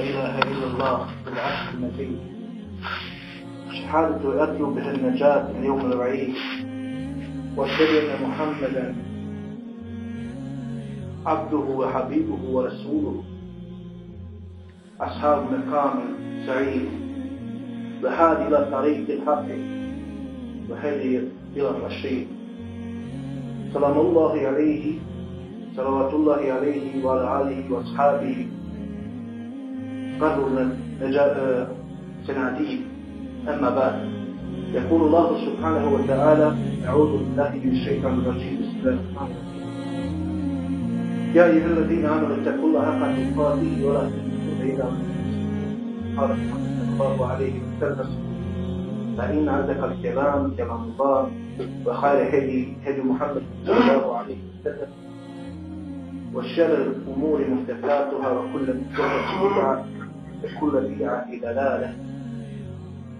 إله إلا الله بالعهد المتين. شهادة أرجو بها النجاة من يوم الوعيد. وأشهد أن محمدا عبده وحبيبه ورسوله. أصحاب مقام سعيد. وهادي إلى طريق الحق. وهدي إلى الرشيد. سلام الله عليه صلوات الله عليه وعلى آله وأصحابه. قرر سناديد أما بعد يقول الله سبحانه وتعالى أعوذ بالله من الشيطان الرجيم. بسم الله الرحمن الرحيم. يا أيها الذين آمنوا اتقوا الله حق تقاته ولا تموتن إلا قال صلى الله عليه وسلم فإن أصدق الكلام كلام الله وخير هدي هدي محمد صلى الله عليه وسلم وشر الأمور محدثاتها وكل محدثة بدعة. وكل بدعة دلالة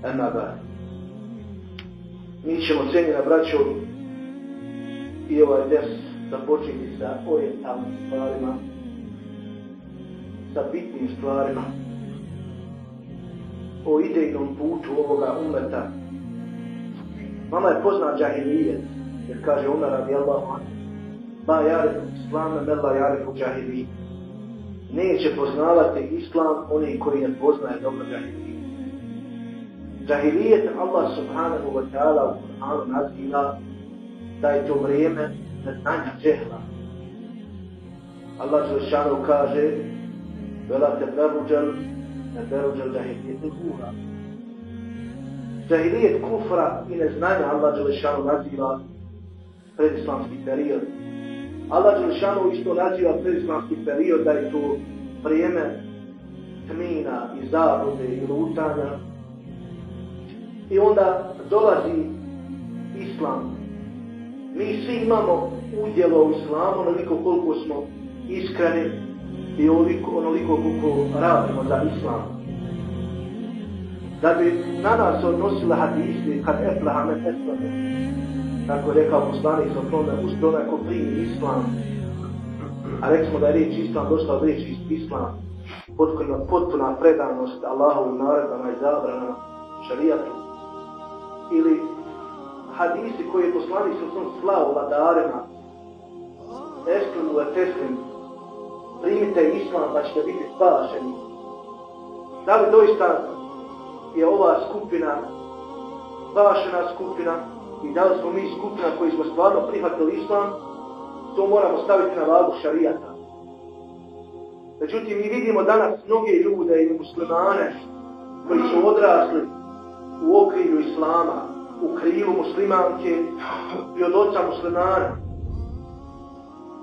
أما بعد Mi ćemo cijenjena braćo i ovaj des započeti sa orientalnim stvarima, sa bitnim stvarima, o idejnom putu ovoga umeta. Mama je poznat džahilijet, jer kaže Umar radi Allahu ma jarifu islama mela jarifu džahilijet. Neće poznavati islam oni koji ne poznaje dobro džahilijet. Džahilijet Allah subhanahu wa ta'ala u Kur'anu naziva da je to vrijeme neznanja džehla. Allah Đelšanu kaže Vela te beruđel ne beruđel džahilijet kufra. Džahilijet kufra i neznanja Allah Đelšanu naziva predislamski period. Allah Đelšanu isto naziva predislamski period da je to vrijeme tmina i zabude i lutanja i onda dolazi islam. Mi svi imamo udjelo u islamu onoliko koliko smo iskreni i onoliko, koliko radimo za islam. Da bi na nas odnosila hadisi kad eflaha men. Tako je rekao poslanik sa tome, uspio onaj ko primi islam. A rekli smo da je riječ islam došla od riječi islam. Potpuna, potpuna predanost Allahovim naredbama i zabrana šarijatu ili hadisi koji je poslanik sa svom slavu vladarima Esklinu ve teslim primite islam pa ćete biti spašeni. Da li doista je ova skupina spašena skupina i da li smo mi skupina koji smo stvarno prihvatili islam, to moramo staviti na vagu šarijata. Međutim, mi vidimo danas mnoge ljude i muslimane koji su odrasli u okrilju islama, u krilu muslimanke i od oca muslimana,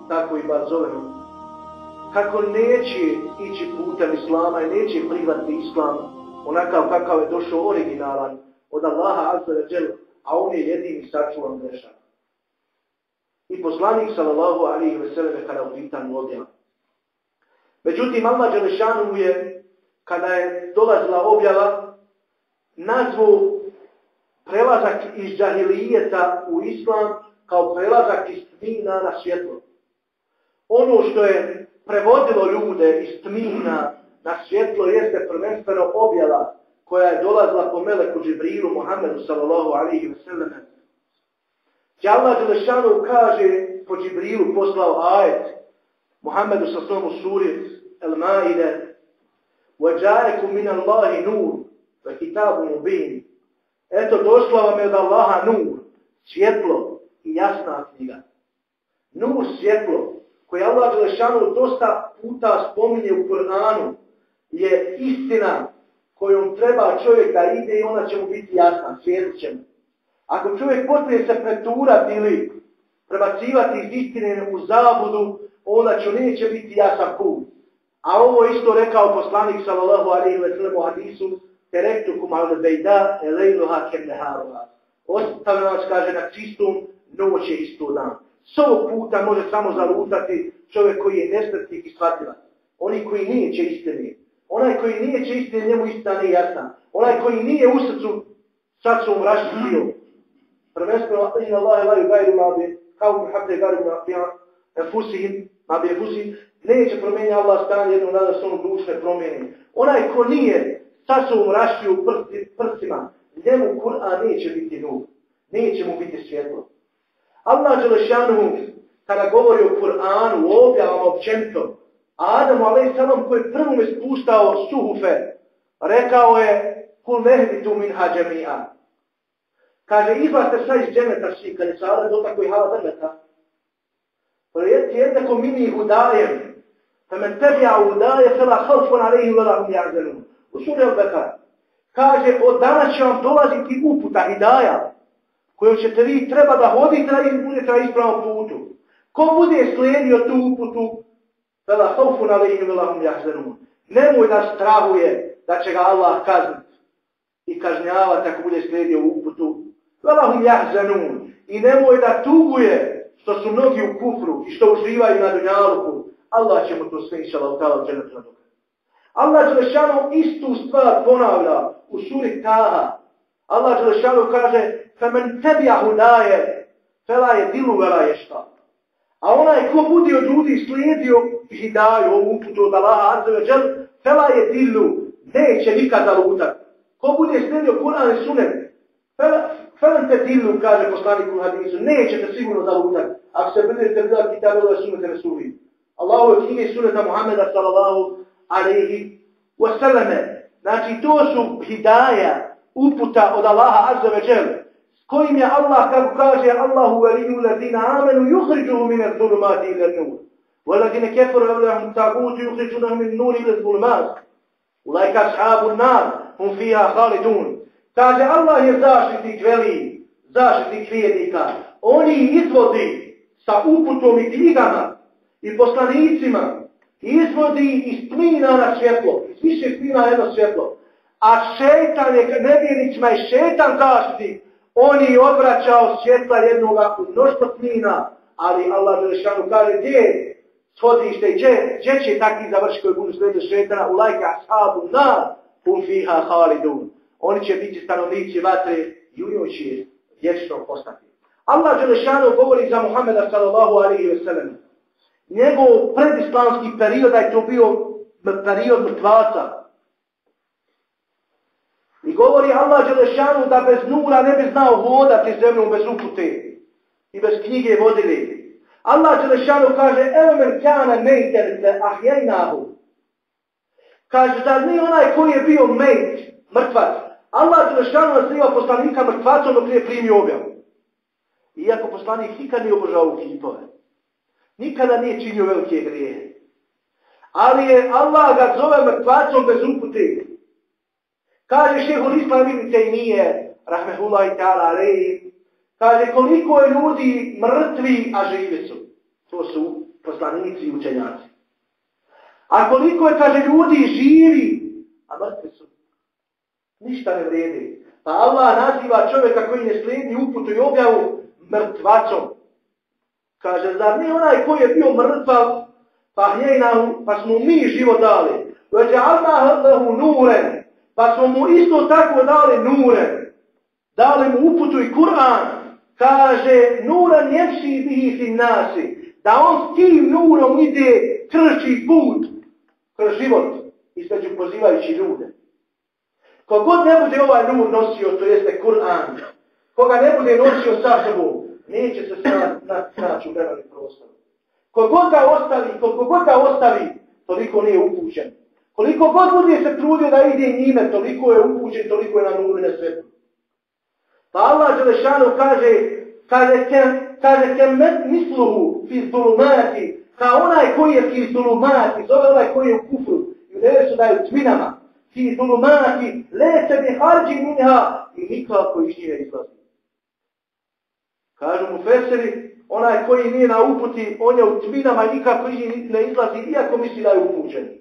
tako i bar zovemo, kako neće ići putem islama i neće prihvatiti islam onakav kakav je došao originalan od Allaha azza a on je jedini sačuvan grešak. I poslanik sallallahu alaihi ve selleme kada u pitanju objava. Međutim, Allah Đelešanu je, kada je dolazila objava, nazvu prelazak iz džahilijeta u islam kao prelazak iz tmina na svjetlo. Ono što je prevodilo ljude iz tmina na svjetlo jeste prvenstveno objava koja je dolazila po Meleku Džibrilu Muhammedu sallallahu alaihi wa sallam. Gdje Allah Đelešanu kaže po Džibrilu poslao ajet Muhammedu sa svom u suri El-Maide وَجَاءَكُمْ مِنَ اللَّهِ نُورٌ وَكِتَابُ مُبِينٌ Eto, došla vam je od Allaha nur, svjetlo i jasna knjiga. Nur, svjetlo, koje Allah Đelešanu dosta puta spominje u Koranu, je istina kojom treba čovjek da ide i ona će mu biti jasna, svijetit će mu. Ako čovjek počne se preturati ili prebacivati iz istine u zabudu, onda će neće biti jasan put. A ovo isto rekao poslanik sallallahu alaihi wa sallam u hadisu, terektukum al bejda elejluha kem neharuha. Ostavljam vas, kaže, na čistom noć je isto dan. S ovog puta može samo zalutati čovjek koji je nesretnik i shvatilac. Oni koji nije će istine. Onaj koji nije istine, njemu istina nije jasna. Onaj koji nije u srcu, sad su mu raštio. Prvenstveno, in Allah laju gajru ma bi, kao mi hapte gajru ma bi, enfusihim, ma bi enfusihim, neće promijeniti Allah stanje jednog dana da se ono dušne promijeni. Onaj ko nije sa sobom rašio u prstima, njemu Kur'an neće biti nur. Neće mu biti svjetlo. Allah Đelešanu, kada govori o Kur'anu, o objavama općenito, Adamu, ali samom koji je prvom ispuštao suhufe, rekao je, kul tu min hađemija. Kaže, izlaste sad iz džemeta svi, kad je sada do i hala drveta. Projekti jednako mini hudajem, فمن تبع هداي فلا خوف عليهم ولا هم يحزنون u suri al Kaže, od danas će vam dolaziti uputa, hidaja, kojom ćete vi treba da hodite i budete na ispravnom putu. Ko bude slijedio tu uputu, fela haufun alejhim vela hum jahzanun. Nemoj da strahuje da će ga Allah kazniti i kažnjavati ako bude slijedio uputu. Vela hum jahzanun. I nemoj da tuguje što su mnogi u kufru i što uživaju na dunjaluku. Allah će mu to sve inšala u tala dženetu Allah Đelešanu istu stvar ponavlja u suri Taha. Allah Đelešanu kaže فَمَنْ تَبِعَ هُدَاje فَلَا je dilu vela je šta. a onaj ko bude od ljudi slijedio hidaju, ovu uputu od Allaha Azza fela je dilu, neće nikad zalutat. Ko bude slijedio Kur'an i Sunet, fela te dilu, kaže poslanik u hadisu, nećete sigurno zalutat. Ako se budete gledati kitabu da sunete Resuli. Allahu je knjige suneta Muhammeda sallallahu alaihi wasallame. Znači to su hidaja, uputa od Allaha Azza kojim je Allah, kako kaže Allahu veliju ladina amenu, yuhriđuhu mine zulumati ila nur. Waladine kefaru evlehum tagutu yuhriđuhu min nur ila zulumat. Ulajka ashabu nar, hum fija halidun. Kaže Allah je zaštitnik veli, zaštitnik vjernika. Oni izvodi sa uputom i knjigama i poslanicima, izvodi iz plina na svjetlo, iz više plina jedno svjetlo. A šetan je, nevjernicima je šetan zaštitnik, on je odvraćao svjetla jednoga u mnoštvo plina, ali Allah Želešanu kaže gdje je shodište, gdje, gdje će takvi završiti koji budu slijedili šetana u lajka ashabu na fiha halidun. Oni će biti stanovnici vatre i u njoj će vječno postati. Allah Želešanu govori za Muhammeda sallallahu alaihi wa sallam. Njegov predislamski period je to bio period mrtvaca. Govori Allah Đelešanu da bez nura ne bi znao vodati zemljom bez upute i bez knjige vodili. Allah Đelešanu kaže, evo men kjana mejten se ahjejnahu. Kaže, da nije onaj koji je bio mejt, mrtvac. Allah Đelešanu naziva poslanika mrtvacom dok nije primio objavu. Iako poslanik nikad nije obožao kipove. Nikada nije činio velike grije. Ali je Allah ga zove mrtvacom bez upute. Kaže šehol Islam ibn Tejmije, rahmehullahi ta'ala alaihi, kaže koliko je ljudi mrtvi, a živi su. To su poslanici i učenjaci. A koliko je, kaže, ljudi živi, a mrtvi su. Ništa ne vredi. Pa Allah naziva čovjeka koji ne slijedi uputu i objavu mrtvacom. Kaže, zar nije onaj koji je bio mrtvav, pa, pa smo mi život dali. Već je Allah lehu nuren, pa smo mu isto tako dali nure. Dali mu uputu i Kur'an. Kaže, nura njepsi bihi nasi. Da on s tim nurom ide krši put kroz život. Između pozivajući ljude. Kogod ne bude ovaj nur nosio, to jeste Kur'an. Koga ne bude nosio sa sobom, neće se snaći u vremenom prostoru. Kogod ga ostavi, kogod ga ostavi, toliko nije upućen. Koliko god bude se trudio da ide njime, toliko je upućen, toliko je na nuru na svetu. Pa Allah Želešanu kaže, kaže kem, kaže kem misluhu fi zulumati, kao onaj koji je fi zulumati, zove onaj koji je u kufru, i u su da je u tminama, fi zulumati, leće bi harđi minha, i nikako iz njih izlazi. Kažu mu feseri, onaj koji nije na uputi, on je u tminama i nikako iz ne izlazi, iako misli da je upućen.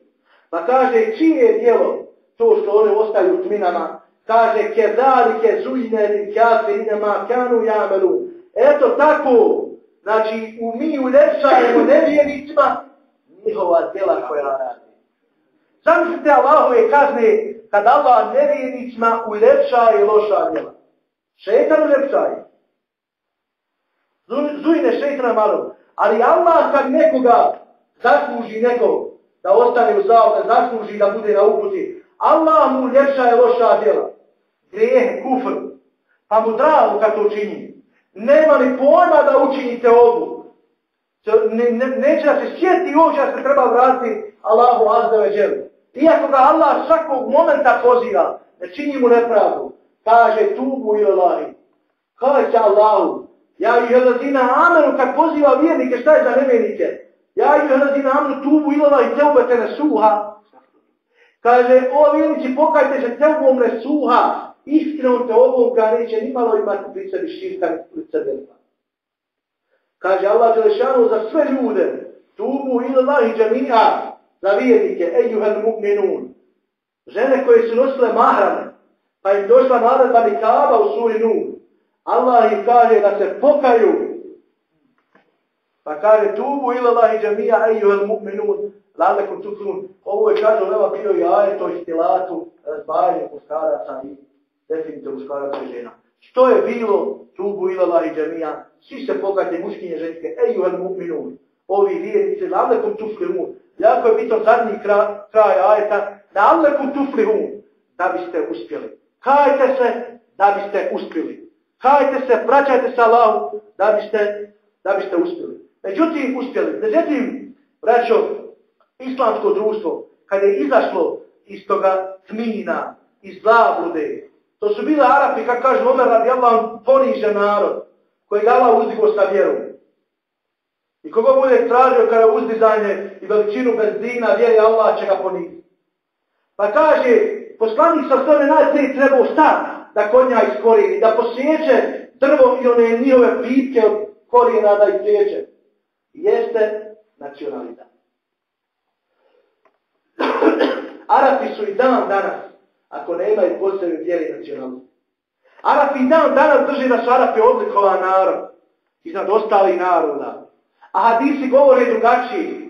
Pa kaže, čije je djelo to što one ostaju u tminama? Kaže, kezalike zujne li kafirine ma kanu jamelu. Eto tako, znači, u mi uljepšajemo nevjernicima njihova djela koja radi. Zamislite Allahove kazne kad Allah nevjernicima uljepšaje loša djela. Šetan uljepšaje. Zujne šetana malo. Ali Allah kad nekoga zasluži nekog da ostane u zavode, zasluži da bude na uputi. Allah mu ljepša je loša djela. Grijehe, kufr. Pa mu drago kad to čini. Nema ni pojma da učinite ovu. Ne, ne, neće da se sjeti uopće da se treba vratiti Allahu ve dželu. Iako ga Allah svakog momenta poziva, ne čini mu nepravdu. Kaže tubu i Allahi. Kaže Allahu. Ja i Helazina Amenu kad poziva vjernike, šta je za nevjernike? Ja i Helazina Amenu tubu i Allahi teubete ne suha. Kaže, o pokajte se teubom ne suha. Iskrenom te ovoga neće nimalo imati pri sebi širka ni crvena. Kaže Allah Đelešanu za sve ljude, tubu ila Allahi džemija, za vjernike, ejuhel mu'minun. Žene koje su nosile mahrame, pa im došla naredba nikaba u suri Nun. Allah im kaže da se pokaju. Pa kaže tubu ila Allahi džemija, ejuhel mu'minun, lalekum tuflun. Ovo je kaže leva bio i ajeto i stilatu razbajanje muškaraca i definitivno muškaraca i žena. Što je bilo tubu ila Allahi džemija? Svi se pokajte muškinje ženske, ejuhel mu'minun. Ovi vjernici, lalekum tuflun. Jako je bitno zadnji kraj, kraj ajeta, da alekum tuflihun, da biste uspjeli. Kajte se da biste uspjeli. Kajte se, praćajte se Allahu da biste, da biste uspjeli. Međutim, uspjeli. Međutim, braćo, islamsko društvo, kada je izašlo iz toga tmina, iz zablude, to su bile Arapi, kako kaže Omer radi Allah, ponižen narod, koji ga Allah uzdigo sa vjerom. I kogo bude tražio kada uzdizanje i veličinu benzina, vjeri Allah će ga poniziti. Pa kaže, poslanik sa sve najprije trebao stati da konja iskorijeni, da posjeće drvo i one njihove pipke od korijena da isjeće. Jeste nacionalizam. Arapi su i dan danas, ako nemaju posebne vjeri nacionalizam. Arapi dan danas drži da su Arapi odlikova narod iznad ostalih naroda. A hadisi govore drugačiji.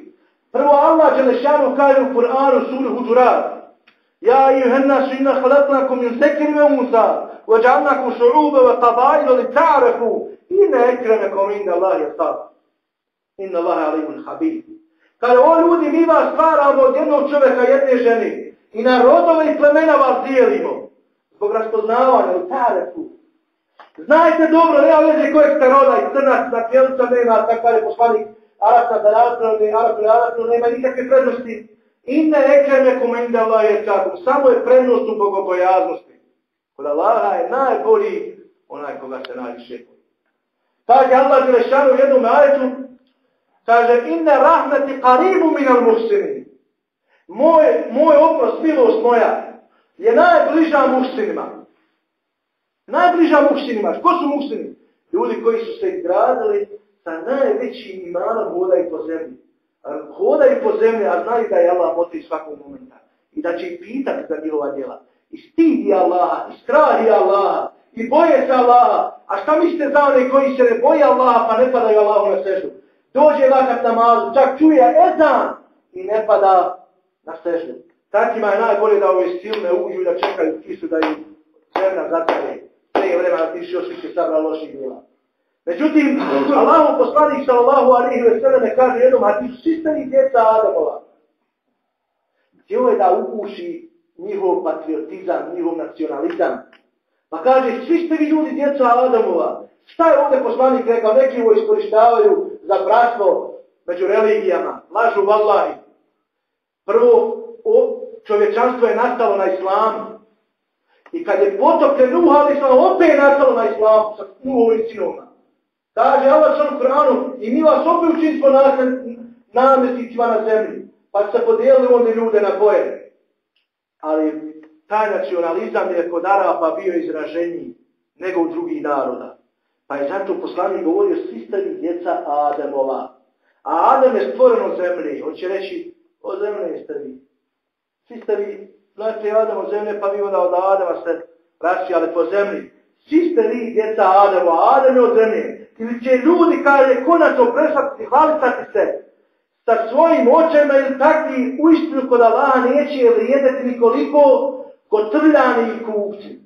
Prvo Allah Đelešanu kaže u Kur'anu suru Huđurat. Ja i henna su inna halatnakum min sekiri ve unsa, vađalnakum šu'ube ve tabajlu li ta'refu, inna ekremekom inda Allah je sad. Inna Allah je alimun habib. Kaže, o ljudi, mi vas stvaramo od jednog čovjeka, jedne žene, i na rodove i plemena vas dijelimo. Zbog raspoznavanja, li ta'refu. Znajte dobro, nema veze kojeg ste roda i crnac, na kjelca nema, tako je poslanik Arapna, da Arapna, Arapna, Arapna, nema nikakve prednosti. Inne ekreme komenda Allah je tako, samo je prednost u bogobojaznosti. Kod Allaha je najbolji onaj koga se najviše boji. Kaže Allah Đelešanu u jednom ajetu, kaže, inne rahmeti karibu minal muhsini. Moj, moj oprost, milost moja, je najbliža muhsinima. Najbliža muhsinima. Ko su muhsini? Ljudi koji su se izgradili sa najvećim imanom hodaju po zemlji. Hodaju po zemlji, a znaju da je Allah motri svakog momenta. I da će pitati za njihova djela. I stidi Allaha, i strahi Allaha, i boje se Allaha. A šta mislite za one koji se ne boje Allaha pa ne padaju Allahu na sežu? Dođe vakat namazu, čak čuje ezan i ne pada na sežu. Takima je najbolje da ove silne uđu da čekaju kisu da im zemlja zatare prije vremena ti još više sabra loših djela. Međutim, Allahu poslanik sallallahu alaihi ve selleme kaže jednom, a ti su sistemi djeca Adamova. Htio je da upuši njihov patriotizam, njihov nacionalizam. Pa kaže, svi ste vi ljudi djeca Adamova. Šta je ovdje poslanik rekao? Neki ovo iskorištavaju za bratstvo među religijama. Lažu vallahi. Prvo, o, čovječanstvo je nastalo na islamu. I kad je potopljen Nuh, ali sam opet nastalo na islamu sa Nuhovim sinovima. Kaže Allah sam u Koranu i mi vas opet učinimo namestnicima na zemlji. Pa se podijelili onda ljude na boje. Ali taj nacionalizam je kod Arapa bio izraženiji nego u drugih naroda. Pa je zato poslanik govorio svi ste djeca Ademova. A Adem je stvoren od zemlje. On će reći, od zemlje ste vi. Svi ste vi Znači Adam od zemlje, pa vi onda od Adama ste rasijali po zemlji. Svi ste vi djeca Adama, Adam je od zemlje. Ili će ljudi, kaže, konačno prestati hvalitati se sa svojim očima ili takvi u istinu kod Allah neće vrijedeti nikoliko kod trljani i kupci.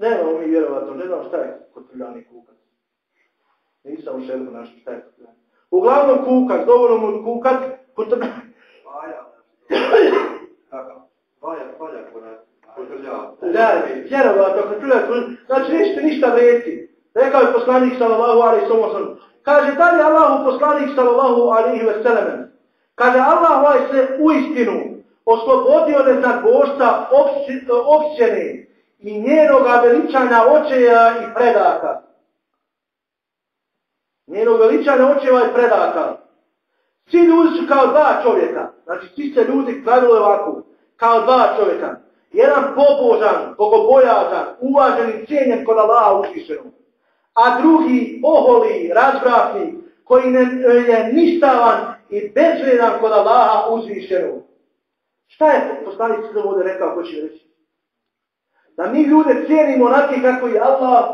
Nemamo mi vjerovatno, ne znam šta je kod trljani kupac. Nisam u šerbu našao šta je kod trljani. Uglavnom kukat, dovoljno mu kukat, kod Da, vjerovatno, čuje, znači nećete ništa vrijeti. Rekao je poslanik sallallahu alaihi sallam. Kaže, da li Allahu poslanik sallallahu alaihi ve sellem? Kaže, Allah ovaj se u istinu oslobodio neznat bošta općene i njenoga veličanja očeja i predaka. Njenog veličanja očeva i predaka. Svi ljudi su kao dva čovjeka. Znači, svi se ljudi pravili ovako. Kao dva čovjeka. Jedan pobožan, bogobojazan, uvaženi, cijenjen kod Allaha ušišenom. A drugi oholi, razvratni, koji ne, je ništavan i bezvredan kod Allaha uzvišenom. Šta je poslanik sve ovdje rekao, ko će reći? Da mi ljude cijenimo onake kako je Allah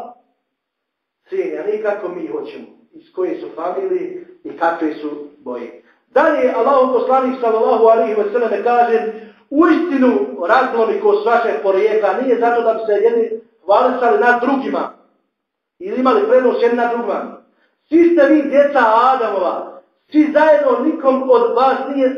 cijeni, a ne kako mi hoćemo. Iz koje su familije i kakve su boje. Dalje, Allah poslanik sallallahu alihi wa sallam kaže u istinu raznolikost vaše porijekla nije zato da bi se jedni hvalisali nad drugima ili imali prednost jedni nad drugima. Svi ste vi djeca Adamova, svi zajedno nikom od vas nije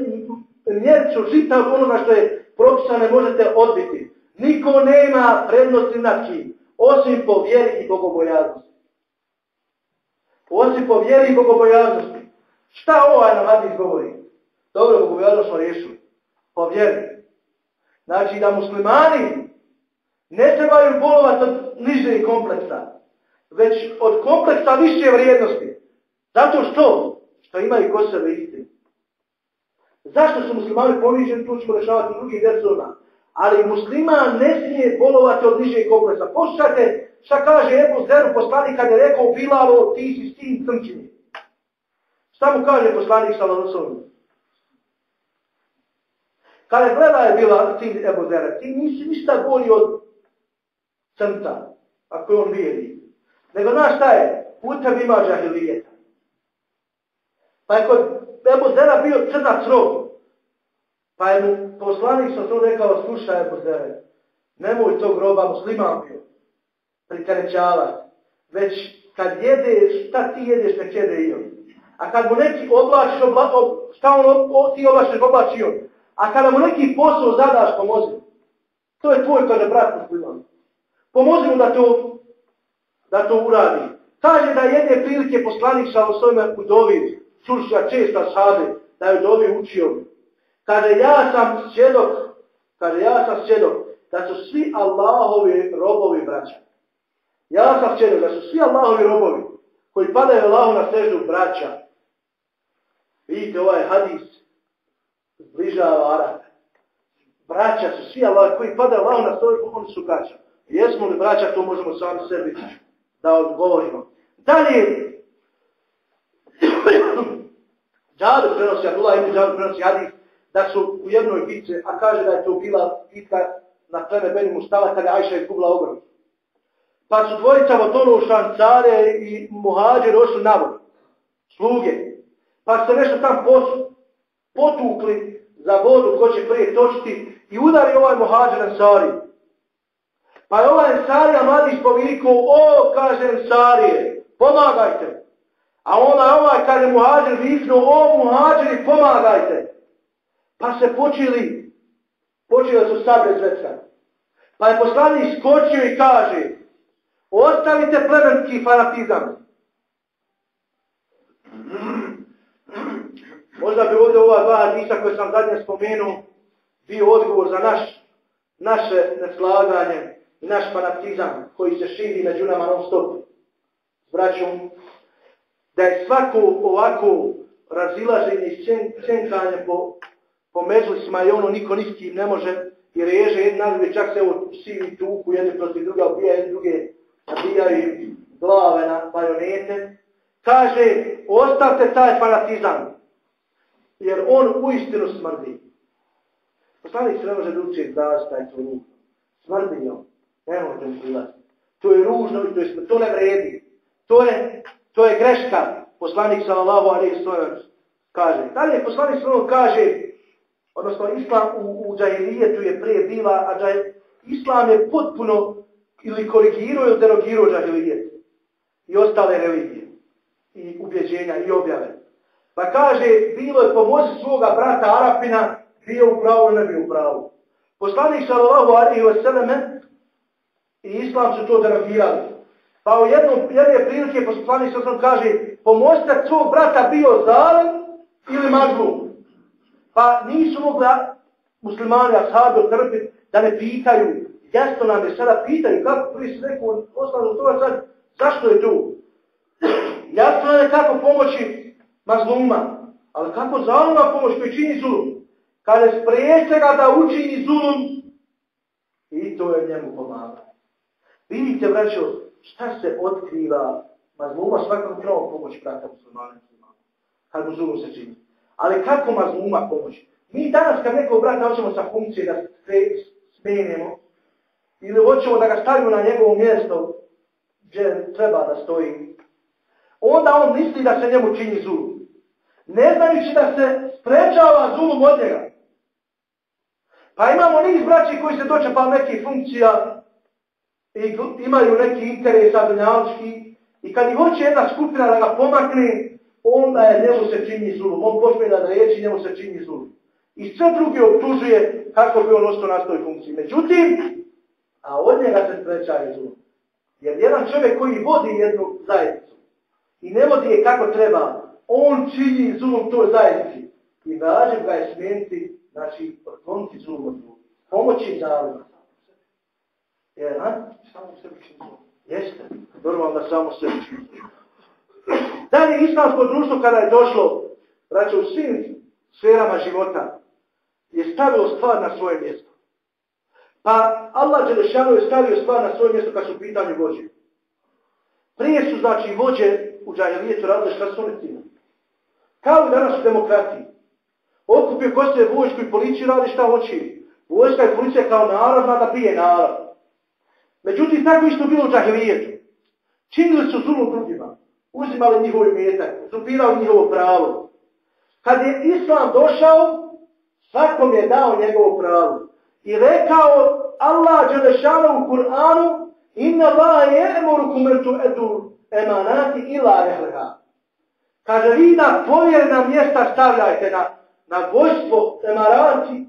mjerču žita od onoga što je propisane možete odbiti. Niko nema prednosti nad kim, osim po vjeri i bogobojaznosti. Osim po vjeri i bogobojaznosti. Šta ovaj nam Hadis govori? Dobro, bogobojaznost smo riješili. Po vjeri. Znači da muslimani ne trebaju bolovati od nižeg kompleksa, već od kompleksa više vrijednosti. Zato što? Što imaju ko sebe istinu. Zašto su muslimani poniženi, tu ćemo rešavati drugih djersovima. Ali musliman ne smije bolovati od nižeg kompleksa. Poslušajte šta kaže Ebu Zeru poslanik kad je rekao Bilalo, ti si sin crnčini. Šta mu kaže poslanik Salanosovim? Kada gleda je bila sin Ebu Zera, ti nisi ništa bolji od crnca, ako je on vijedi. Nego znaš šta je? U tebi ima žahilijeta. Pa je kod Ebu Zera bio crnac rog. Pa je mu poslanik sa to rekao, slušaj Ebu Zera, nemoj tog groba musliman bio, priterećavat. Već kad jedeš, šta ti jedeš, nek jede i on. A kad mu neki oblačiš, obla, ob, šta on ob, ti oblačiš, oblači on. A kada mu neki posao zadaš, pomozi. To je tvoj, kaže, brat musliman. Pomozi mu da to, da to uradi. Kaže da jedne prilike poslanik sa osvojima u dovi, čušća česta šade, da je u dovi učio. Kaže, ja sam svjedok, kaže, ja sam svjedok, da su svi Allahovi robovi braća. Ja sam svjedok, da su svi Allahovi robovi, koji padaju Allahu na sežu braća. Vidite ovaj hadis, zbližava Arabe. Braća su svi Allah, koji padaju Allahu na sežu, oni su braća. Jesmo li braća, to možemo sami sebi da odgovorimo. Dalje, Džabe prenosi, Abdullah ibn Džabe prenosi hadis, da su u jednoj bitce, a kaže da je to bila bitka na pleme Beni Mustala kada Ajša je izgubila ogrom. Pa su dvojica vodonušan care i muhađe došli na vod, sluge. Pa se nešto tam posu, potukli za vodu ko će prije točiti i udari ovaj muhađe na sari. Pa je ovaj Ensarija mladić povikao, o, kaže Ensarije, pomagajte. A onda ovaj, kaže muhađer, viknuo, o, muhađeri, pomagajte. Pa se počeli, počeli su sabre zveca. Pa je poslanik skočio i kaže, ostavite plemenski fanatizam. Možda bi ovdje ova dva hadisa koje sam zadnje spomenuo bio odgovor za naš, naše neslaganje i naš fanatizam koji se širi među nama non stop. Braćom, da je svako ovako razilaženje i po po međlisima i ono niko niskim ne može i reže jedna druge, čak se ovo sivi tuku, jedne protiv druga, obija jedne druge, nabijaju glave na bajonete. Kaže, ostavte taj fanatizam, jer on u istinu smrdi. Poslanik se ne može drugčije je to ružno. Smrdi on. Ne može prilaziti. To je ružno i to, je, to ne vredi. To je, to je greška. Poslanik sallallahu alaihi sallam kaže. Dalje poslanik sallallahu kaže, odnosno islam u, u džahilijetu je prije bila, a džah, islam je potpuno ili korigirao ili derogirao džahilijet i ostale religije i ubjeđenja i objave. Pa kaže, bilo je pomozi svoga brata Arapina, bio u pravu, ne bio u pravu. Poslanik sallallahu alaihi wa sallame i islam su to derogirali. Pa u jednom jedne prilike poslanik sallallahu kaže, pomozite svog brata bio zalen ili mazlum. Pa nisu mogli muslimani, ashabi otrpiti da ne pitaju, jasno nam je sada pitaju, kako prije se neko osnovno toga sad, zašto je tu? Jasno je kako pomoći mazluma, ali kako zaluma pomoć koji čini zulum? Kada spriječe ga da učini zulum, i to je njemu pomaga. Vidite, braćo, šta se otkriva mazluma, svakom trebamo pomoć brata muslimana. Kad mu zulum se čini. Ali kako mazluma pomoći? Mi danas kad nekog brata hoćemo sa funkcije da smenimo, ili hoćemo da ga stavimo na njegovo mjesto gdje treba da stoji, onda on misli da se njemu čini zulum. Ne znajući da se sprečava zulum od njega. Pa imamo niz braći koji se dočepali nekih funkcija i imaju neki interes adunjalički i kad ih hoće jedna skupina da ga pomakne, onda je njemu se čini zulum. On počne da reći njemu se čini zulum. I sve druge optužuje kako bi on ostao na toj funkciji. Međutim, a od njega se sprečava zulum. Jer jedan čovjek koji vodi jednu zajednicu i ne vodi je kako treba, on čini zulum toj zajednici. I važem ga je smijeniti, znači, otkloniti zulum od drugog. Pomoći zalima. Jer, ha? Samo sebi čini zulum. Jeste. Normalno da samo sebi čini zulum. Dalje, islamsko društvo kada je došlo, znači u svim sferama života, je stavilo stvar na svoje mjesto. Pa Allah Đelešanu je stavio stvar na svoje mjesto kad su u pitanju vođe. Prije su, znači, vođe u džahilijetu radili šta su Kao i danas u demokratiji. Okupio koste vojsku i policiju radi šta hoće. Vojska i policija kao narod da bije narod. Međutim, tako isto bilo u džahilijetu. Činili su zulom drugima. Uzimali njihov imetak. Zupirali njihovo pravo. Kad je Islam došao, svakom je dao njegovo pravo. I rekao Allah Đelešanu u Kur'anu Inna Allah je emurukum ertu edu emanati ila ehleha. Kaže, vi na povjerna mjesta stavljajte na, na vojstvo emarati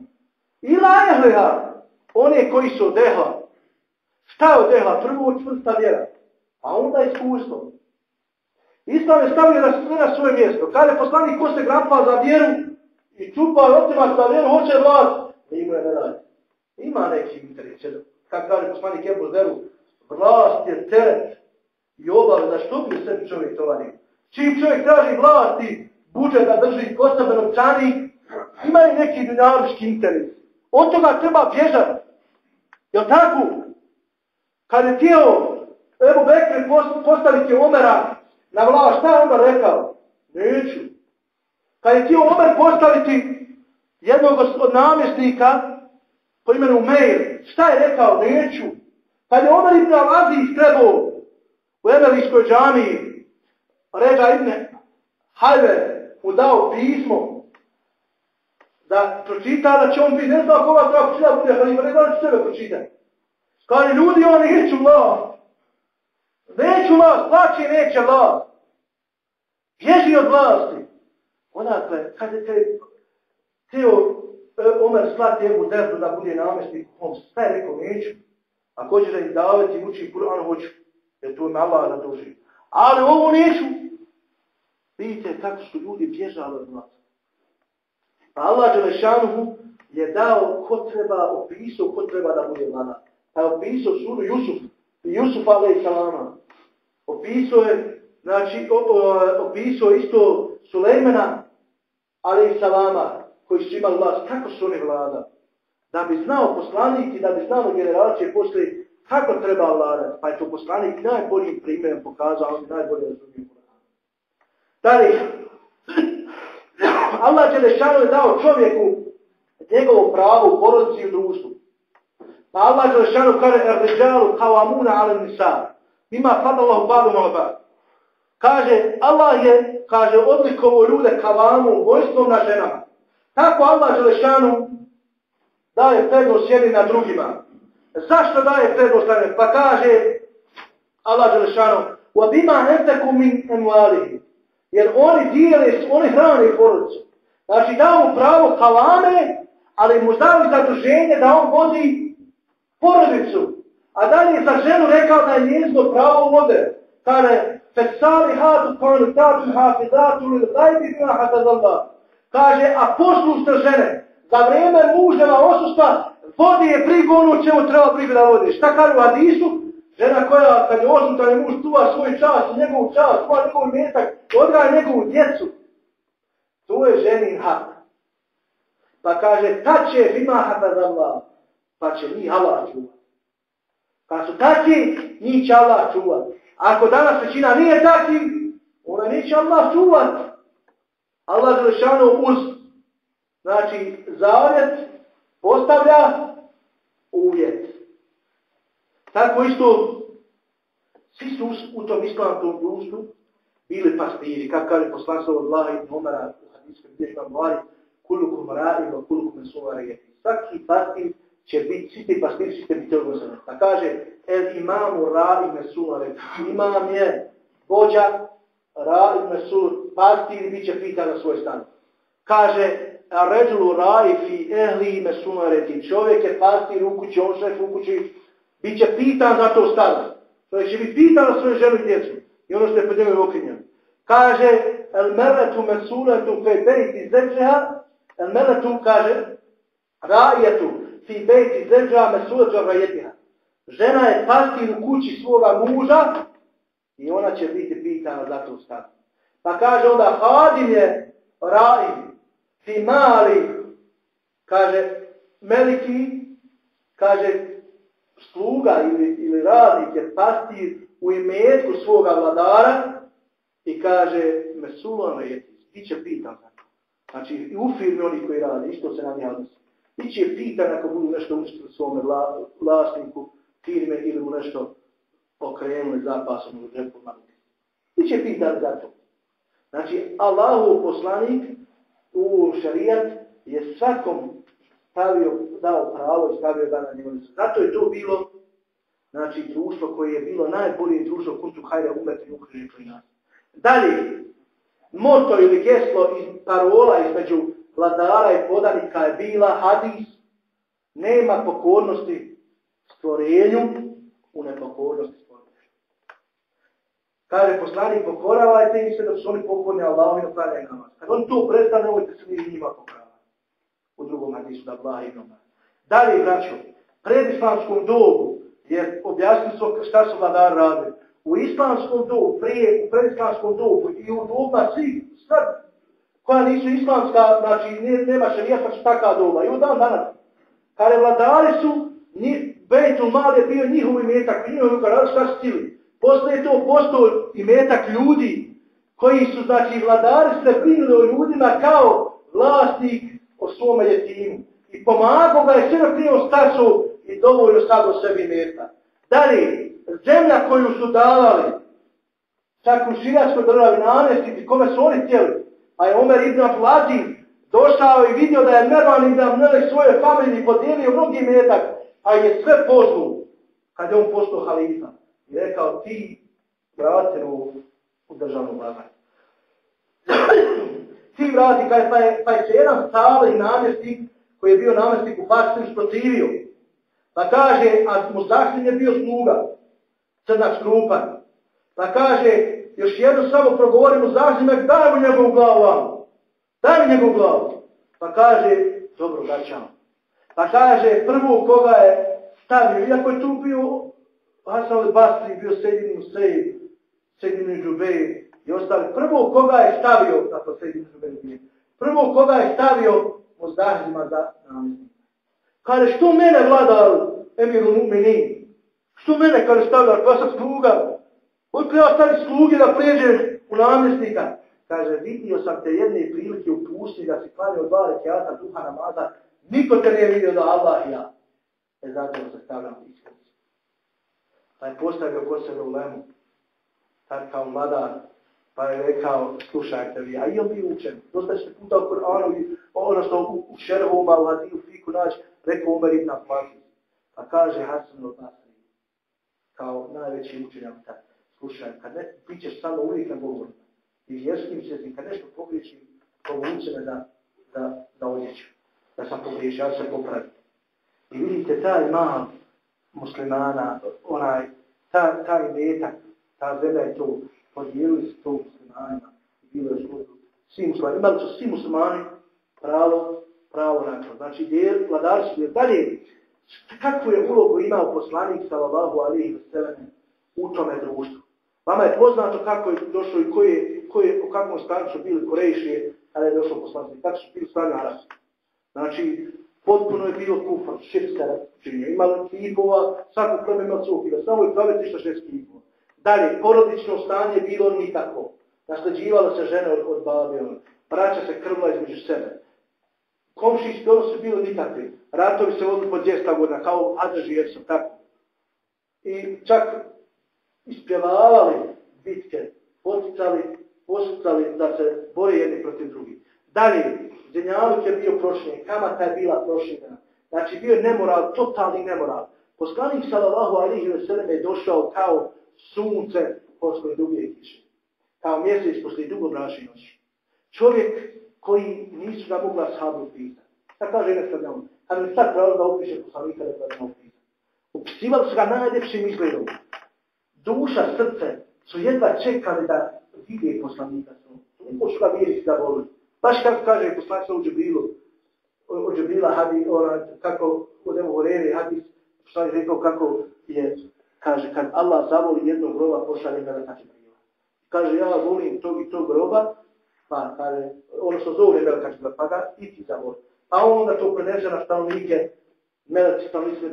ila ehleha. One koji su odehla. Šta je odehla? Prvo čvrsta vjera. A onda iskustvo. Islam je stavio na sve na svoje mjesto. Kada je poslanik ko se za vjeru i čupa i otima za vjeru, hoće vlast. Ima je ne Ima neki interes. Kako kaže poslanik Ebu Zeru, vlast je teret i obaveza što bi sebi čovjek tovari. Čim čovjek traži vlasti, budžet da drži kod sebe novčani, ima i neki dinamički interes. Od toga treba bježati. Jel tako? Kad je tijelo Ebu Bekri postaviti Omera na vlast, šta onda rekao? Neću. Kad je htio Omer postaviti jednog od namjesnika po imenu Meir, šta je rekao? Neću. Kad je Omer ibn Al-Aziz trebao u Emelijskoj džamiji, Ređa ibn Hajve mu dao pismo da pročita da će on biti, ne zna koga treba pročita, bude halifa, ne zna sebe pročitati. Kaže, ljudi, on neću vlast. Neću vlast, plaći neće vlast. Bježi od vlasti. Onakle, kad je te, teo e, Omer slati Ebu Derdu da bude namestnik, on sve rekao, neću. Ako će da im davati i uči Kur'an, hoću. Jer to me Allah zaduži. Ali ovo neću. Vidite kako su ljudi bježali od nas. Pa Allah Đelešanuhu je dao ko treba, opisao ko treba da bude vlada. Pa je opisao suru Jusuf. Jusuf alaih salama. Opisao je, znači, opisao isto Sulejmana alaih salama koji su imali vlast. Kako su oni vlada? Da bi znao poslanik i da bi znao generacije poslije kako treba vladati. Pa je to poslanik najboljim primjerom pokazao, on najbolje razumio. Dalje, Allah Đelešanu je dao čovjeku njegovo pravo u porodici i u društvu. Pa Allah Đelešanu kaže Erređalu kao amuna ale nisa. Ima fadallahu badu malaba. Kaže, Allah je, kaže, odlikovo ljude kavamu, vojstvom na ženama. Tako Allah Đelešanu daje prednost jedni na drugima. Zašto daje prednost na Pa kaže Allah Đelešanu, وَبِمَا أَنْتَكُمْ مِنْ أَمْوَالِهِ Jer oni dijele, oni hrane porodicu. Znači dao mu pravo kalame, ali mu dali zaduženje da on vodi porodicu. A dalje za ženu rekao da je njezno pravo vode. Kaže, fesali hatu konu tatu hafizatu ili zajbi bima hafizallah. Kaže, a poslušne žene, za vrijeme muževa osustva, vodi je brigu ono čemu treba brigu da vodi. Šta kaže u Hadisu? Žena koja, kad je osutan je muž, tuva svoj čas, njegov čas, tuva njegov metak, odgaja njegovu djecu. To je ženin hak. Pa kaže, ta će bima hafizallah, pa će njih Allah čuva. Kad su takvi, njih će Allah čuvat. Ako danas većina nije takvi, ona neće Allah čuvat. Allah Želešanu uz, znači, zavjet postavlja uvjet. Tako isto, svi su u tom islamskom društvu bili pastiri, kako kaže poslanstvo od Allaha i Umara u hadijskom vam govori, kulukum ra'ima, kulukum suvarije. Svaki pastir će biti, svi ti pastiri će biti odgovorni. Pa kaže, el imamu ra'i mesul, imam je vođa, ra'i mesul, pastir bit će pitan na svoj stan. Kaže, a ređulu ra'i fi ehli mesul, čovjek je pastir u kući, on šef u kući, bit će pitan za to stan. Čovjek će biti pitan na svoju ženu i djecu. I ono što je pod. Kaže, el meletu mesuletu fe bejti zeđeha, el meletu kaže, ra'ijetu, fi bejti zeđa mesuletu rajetina. Žena je pastir u kući svoga muža i ona će biti pitana za to. Pa kaže onda Hadim je Raim, fi mali, kaže Meliki, kaže sluga ili, ili radnik je pastir u imetku svoga vladara i kaže Mesulan je, ti će pitan. Znači i u firmi oni koji rade, isto se nam javnosti. Ti će pitan ako budu nešto uništili svome vlasniku, firme ili mu nešto okrenuli zapasom u džepu malike. Ti će pitati za to. Znači, Allahu poslanik u šarijat je svakom stavio, dao pravo i stavio ga na njegu. Zato je to bilo znači, društvo koje je bilo najbolje društvo kuntu hajde umeti ukriži nas. Dalje, moto ili geslo i parola između vladara i podanika je bila hadis, nema pokornosti stvorenju u nepokornosti stvorenju. Kaže poslanik, pokoravajte im se da su oni pokorni Allahom i oklanjaju namaz. Kad on to prestane, nemojte se ni njima pokoravati. U drugom hadisu da Allah i namaz. Dalje, braćo, pred islamskom dobu je objasnio šta su vladari radili. U islamskom dobu, prije, u predislamskom dobu i u doba svih, sad, koja nisu islamska, znači nema šarijata, su takva doba. I u dan danas. Kada vladari su, Bejtul Mal je bio njihov imetak, ukarali šta su htjeli. Poslije to postao imetak ljudi koji su, znači, vladari se brinuli o ljudima kao vlasnik o svome jetimu. I pomagao ga je sve naprijemo stasu i dovoljno stavio sebi imetak. Dalje, zemlja koju su davali, čak u širijatskoj državi namestiti, kome su oni htjeli, pa je Omer ibn Abdulaziz došao i vidio da je Mervan ibn Abdulaziz svoje familiji podijelio mnogi metak, a je sve pozvu kad je on postao halifa. I rekao ti vrati u, u državnu blagaj. ti vrati, pa, je, pa je se jedan stali namjesnik koji je bio namjesnik u Farskim sprotivio. Pa kaže, a Mustahsin je bio sluga, crnak skrupan. Pa kaže, još jedno samo progovori Mustahsin, daj mu njegovu glavu vam. Daj mi njegovu glavu. Pa kaže, dobro, daćam. Pa kaže, prvo koga je stavio, iako je tu bio Hasan al-Basri, bio Sedin Museji, Sedin Džubeji i ostali. Prvo koga je stavio, tako Sedin Džubeji prvo koga je stavio Mozdahima za namestnika. Kaže, što mene vlada Emiru Mumini? Što mene kaže stavlja, pa sam sluga? Od treba stali sluge da pređeš u namjesnika. Kaže, vidio sam te jedne prilike u pusti da si klanio dva rekiata duha namaza, Niko te nije vidio da Allah i ja. E zato se stavljam iskaz. Pa je postavio kod u lemu. Tad kao mladar. Pa je rekao, slušajte vi, a i on bio učen. Dosta se puta u Koranu, ono što u, u šerhoma, u hadiju, fiku naći, rekao Umar ibn Abbasi. Pa kaže Hasan al-Basri, kao najveći učenjak. Slušaj, kad ne, bit ćeš samo uvijek na i vjerskim se, kad nešto pogriješi, povuče me da, da, da odjeću. Da sam pogriješio, ja se popraviti. I vidite, taj mal muslimana, onaj, ta, taj metak, ta zemlja je to, podijelili su to muslimanima, bilo je služu. Svi muslimani, imali su svi muslimani pravo, pravo na to. Znači, gdje vladari su dalje, kakvu je ulogu imao poslanik sallallahu alihi u tome društvu. Vama je poznato kako je došlo i koje, koje, u kakvom stanju su bili Korejšije kada je došlo poslanik. Kako su bili stvari Arabi. Znači, potpuno je bilo kufar, širstara činio. Imali kipova, svako pleme ima cukira, samo je prave 306 kipova. Dalje, porodično stanje bilo nikako. Naslađivala se žene od, od babi, ono. braća se krvla između sebe. Komšićki odnosi bili nikakvi. Ratovi se vodili po 200 godina, kao Adrži jer su tako. I čak ispjevavali bitke, poticali, posticali da se bore jedni protiv drugih. Dalje, Zenjaluk je bio prošljen, kamata je bila prošljena. Znači bio je nemoral, totalni nemoral. Poslanik sallallahu alihi sallam je došao kao sunce posle duge kiše. Kao mjesec posle dugo noći. Čovjek koji nisu ga mogla sabu pisati. Sad kaže ne sad njom. Kad mi sad pravo da opiše poslanika da ga ne opisati. Upisivali su ga najljepšim izgledom. Duša, srce su jedva čekali da vide poslanika. Toliko su ga vijesti da voli. Baš kako kaže poslanik u Džibrilu, od Džibrila hadis, kako od Evo Horeri hadis, što je rekao kako je, kaže, kad Allah zavoli jednog groba, pošalje ga na Džibrila. Kaže, ja volim tog i tog groba, pa kaže, ono što zove Meleka Džibrila, pa ga i ti zavoli. A on onda to prenese na stanovnike, meleci stanovnike,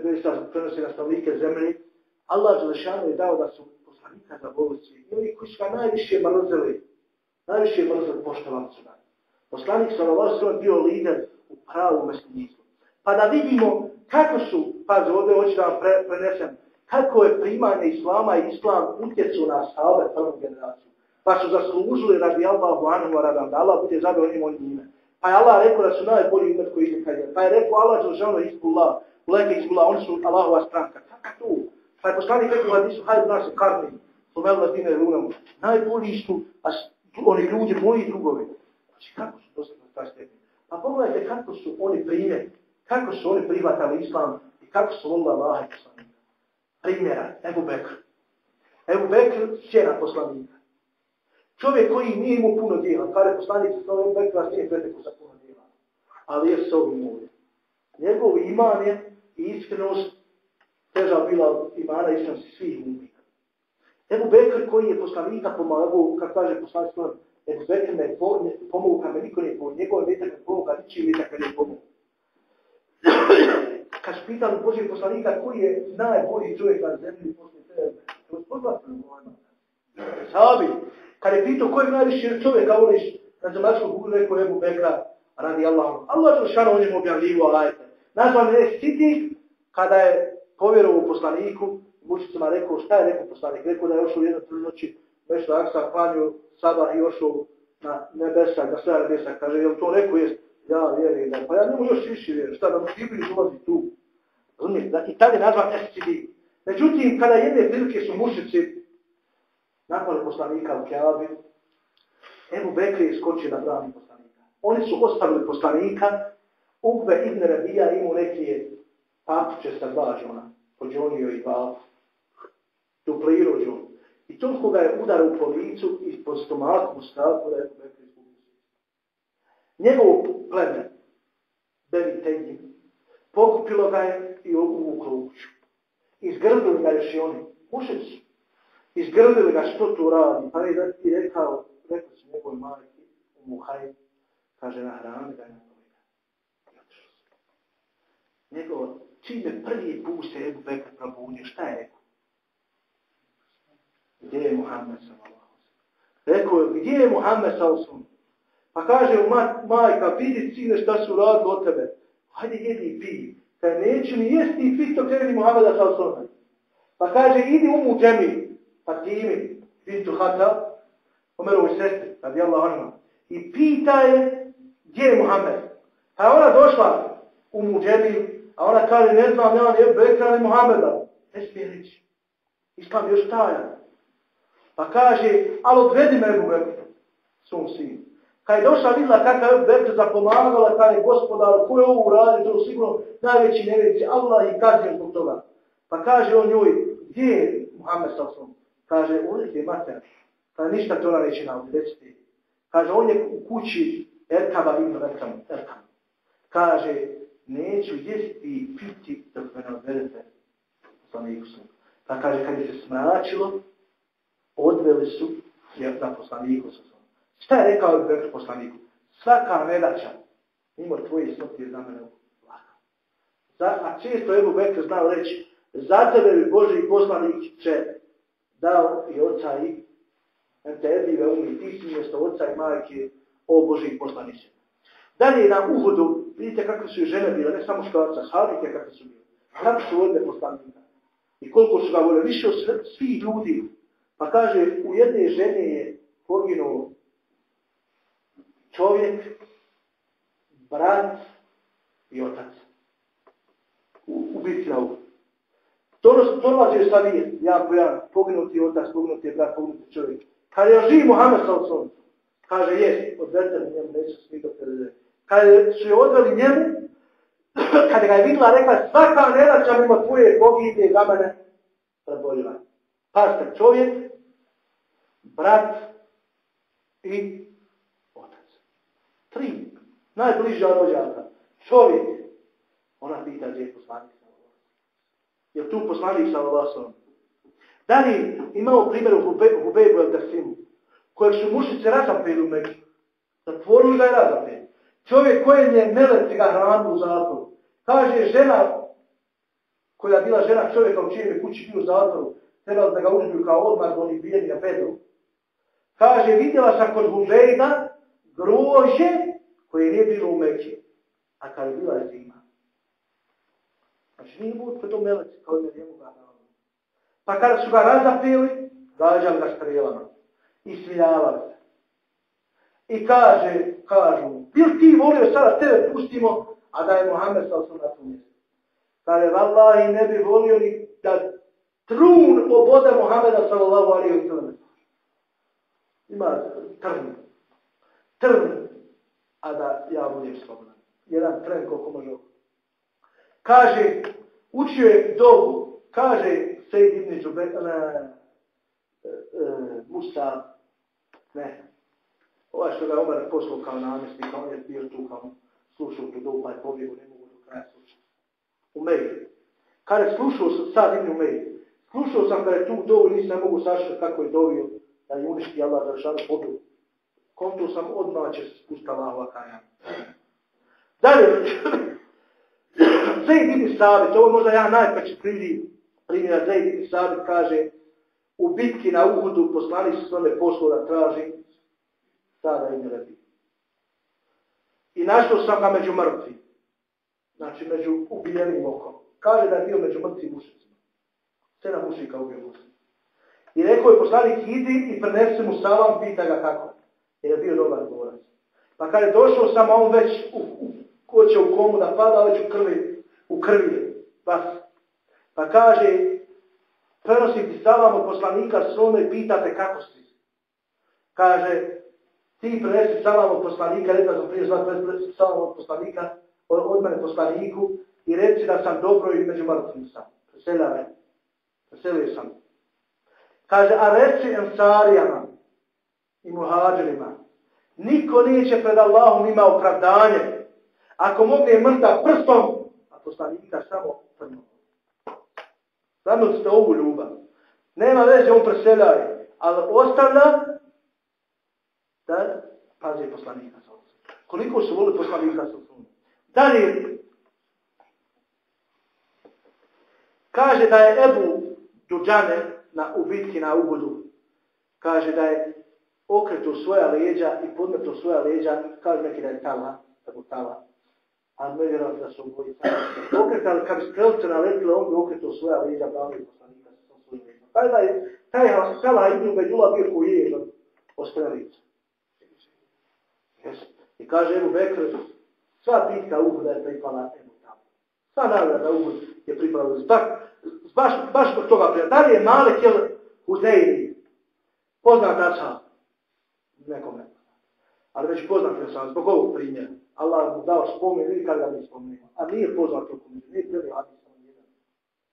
prenese na stanovnike zemlje. Allah Đelešanu je dao da su poslanika zavolili svi. I oni koji su ga najviše mrzeli, najviše mrzeli poštovali su ga. Poslanik sallallahu bio lider u pravom smislu. Pa da vidimo kako su, pazi ovdje hoću da vam pre, prenesem, kako je primanje Islama i Islam utjecu na sahabe prvu generaciju. Pa su zaslužili radi Allahu anhu radam, da Allah bude zadovoljnim onim njime. Pa je Allah rekao da su najbolji umet koji iznikaju. Pa je rekao Allah za žalno izbullah, uleke izbullah, oni su Allahova stranka. Kako tu? Pa je poslanik rekao da nisu hajde nas karni, su melila dine lunamu. Najbolji su a oni ljudi, moji drugovi. Znači, kako su dostali na taj stepen? Pa pogledajte kako su oni primjeri, kako su oni prihvatali islam i kako su volili Allah i poslanika. Primjera, Ebu Bekr. Ebu Bekr, sjena poslanika. Čovjek koji nije imao puno dijela, kada je poslanik sa Ebu Bekr vas nije preteku sa puno dijela. Ali je s ovim. Njegov iman je i iskrenost teža bila imana iskrenosti svih umnika. Ebu Bekr koji je poslanika pomagao, kako kaže poslanik Ebu Bekr me pomogao kad me niko nije pomogao. Njegove metak me pomogao, ničiji metak me nije pomogao. Kad su pitali Božeg poslanika koji je najbolji čovjek na zemlji posle tebe, to je govorno. Sabi, kad je pitao koji je najviši čovjek, a voliš na zemaljskom kugu, rekao Ebu Bekra, radi Allah. Allah je šano o njemu objavljivo, ajte. Nazvan je Sidik, kada je povjerovao poslaniku, mučicama rekao, šta je rekao poslanik? Rekao da je ošao jednu tri noći, nešto aksa, klanio, sada i ošao na nebesa, na sve nebesa. Kaže, jel to rekao jest? Ja vjerujem da. Pa ja njemu još više vjerujem. Šta da mu Iblis ulazi tu? Razumijete? I tada je nazvan SCD. Međutim, kada jedne prilike su mušici napali poslanika u Kjavi, Ebu Bekri je skočio na brani poslanika. Oni su ostavili poslanika, Ugve Ibn Rabija imao neke sa dva džona, pođonio i babu. Duplirao džon. I toliko ga je udarao po licu i po stomaku u stavku da je Ebu Bekri izgubio. Njegovo pleme, Beni Tegin, pokupilo ga je i uvuklo u kuću. Izgrbili ga još i oni, mušici. Izgrbili ga što tu radi, pa je i rekao, rekao se njegove majke, u Muhaj, kaže hrani ga na Njegov, čim je prvi put se Ebu Bekr probudio, šta je? Gdje je Muhammed sallallahu Rekao je, gdje je Muhammed sallallahu Pa kaže mu majka, vidi sine šta su radili od tebe. Hajde jedi i pi. Kaj neću ni jesti i piti to kreni Muhammeda sallallahu Pa kaže, idi u mu džemi. Pa ti imi, bintu Hata, Omerovi sestri, radi Allah anima. I pita je, gdje je Muhammed? Pa ona došla u mu džemi, a ona kaže, ne znam, ja ne Bekra ni Muhammeda. Ne smije reći. Islam još tajan. Pa kaže, ali odvedi me Ebu Bekru. svom sinu. Kad je došla vidjela kakav je Bekr zapomagala, kada je gospodar, ko je ovo uradio, to sigurno najveći nevjerici, Allah i kaznio zbog toga. Pa kaže on njoj, gdje je Muhammed Sassom? Kaže, ovdje je mater. Kaže, ništa to ona neće nam desiti. Kaže, on je u kući Erkaba ibn Erkam. Erkam. Kaže, neću jesti i piti dok me ne odvedete poslaniku sam. Pa kaže, kad je se smračilo, odveli su je za poslaniku sam. Šta je rekao Bekr poslaniku? Svaka nedaća, mimo tvoje smrti je za mene laka. A često Ebu Bekr znao reći, za tebe bi Boži poslanik će dao i oca i tebi ve umi, ti si mjesto oca i majke, o Boži poslaniće. Dalje na uvodu, vidite kakve su žene bile, ne samo školarca, savike kakve su bile. Kako su vodne poslanika. I koliko su ga vole, više od svih ljudi. Pa kaže, u jedne žene je poginuo čovjek, brat i otac. U, u na uvodu. Dolazi nije, ja jedan, poginuti otac, poginuti brat, poginuti čovjek. Kad je živ Muhammed sa kaže, jest, odvedite mi njemu, neću smigati kad su je odveli njemu, kad ga je vidjela, rekla, svaka nedaća mimo tvoje pogibije za mene preboljila. Pazite, čovjek, brat i otac. Tri. Najbliža rođaka. Čovjek. Ona pita gdje je poslanik sa Je tu poslanik sa Allahom? Dalje imamo primjer u Hubebu el Dasimu, kojeg su mušice razapeli u Među. Zatvorili ga i razapeli. Čovjek kojem je melec ga hranu u zatvoru. Kaže žena, koja je bila žena čovjeka u čijem je kući bio u zatvoru, trebala da ga uzbiju kao odmah oni bijeni na Petru. Kaže, vidjela sam kod Huzeyda grože koje nije bilo u a kada je bila je zima. Znači nije bilo kod melec kao je njemu ga. Pa kada su ga razapili, gađali ga strelama i smiljavali se. I kaže, kažu, bil ti volio sada tebe pustimo, a da je Mohamed sa osam na tom mjestu. Kaže, vallahi ne bi volio ni da trun obode Mohameda sallallahu alaihi wa sallam. Ima trn. Trn. A da ja budem slobodan. Jedan tren koliko može Kaže, učio je dobu, kaže Sejid ibn Džube, ne, e, e, Musa, ne, Ovaj što ga Omer poslao kao namjesnik, on je bio tu kao slušao tu dobu, pa je pobjegu, ne mogu do kraja slušati. U mejlu. Kada je slušao, sad im u mejlu. Slušao sam kada je tu dovu, nisam mogu sašati kako je dovio da je uništi Allah za šaru pobjegu. Konto sam odmah će se spustiti Allahova kajana. Dalje, Zaid ibn Sabit, ovo možda ja najpreći primjer, primjer Zaid ibn Sabit kaže u bitki na Uhudu poslani su svome poslu da traži tada im radi. I našao sam ga među mrtvi. Znači, među ubijenim okom. Kaže da je bio među mrtvim mušicima. Sedam mušika ubio mušicima. I rekao je poslanik, idi i prenesi mu salam, pita ga kako. Jer je bio dobar borac. Pa kad je došao sam, on već u, u, ko će u komu da pada, već u krvi, u krvi. Pa, pa kaže, prenosi ti salam od poslanika svome i pitate kako si. Kaže, ti prenesi salam od poslanika, rekla sam prije zvat salam od poslanika, od, mene poslaniku i reci da sam dobro i među mrtvim sam. Preselja me. Preselio sam. Kaže, a reci ensarijama i muhađerima, niko neće pred Allahom ima opravdanje. Ako mogne mrta prstom, a poslanika samo. Samo ste ovu ljubav. Nema veze, on preseljaje. Ali ostavlja da pazi poslanika sa Koliko su voli poslanika sa Dalje, kaže da je Ebu Duđane na ubitki na ugodu, kaže da je okretuo svoja leđa i podmetuo svoja leđa, kaže neki da je tala, tako tala, a ne vjerovati da su obojica. Okretali, kad bi strelice naletile, on bi okretuo svoja leđa, bavio poslanika sa svojim leđima. Taj da je, taj Haskala Ibn Beđula bio koji je od. I kaže Ebu Bekr, sva bitka Uhuda je pripala Ebu Tabu. Sva nagrada Uhud je pripala Baš, baš, zbog toga prije. Da li je Malik jel Huzeyri? Poznat Ača? Nekome. Ali već poznat sam zbog ovog primjera. Allah mu dao spomen, vidi kada ga mi spomenuo. A nije poznat to komu, nije prvi hadis.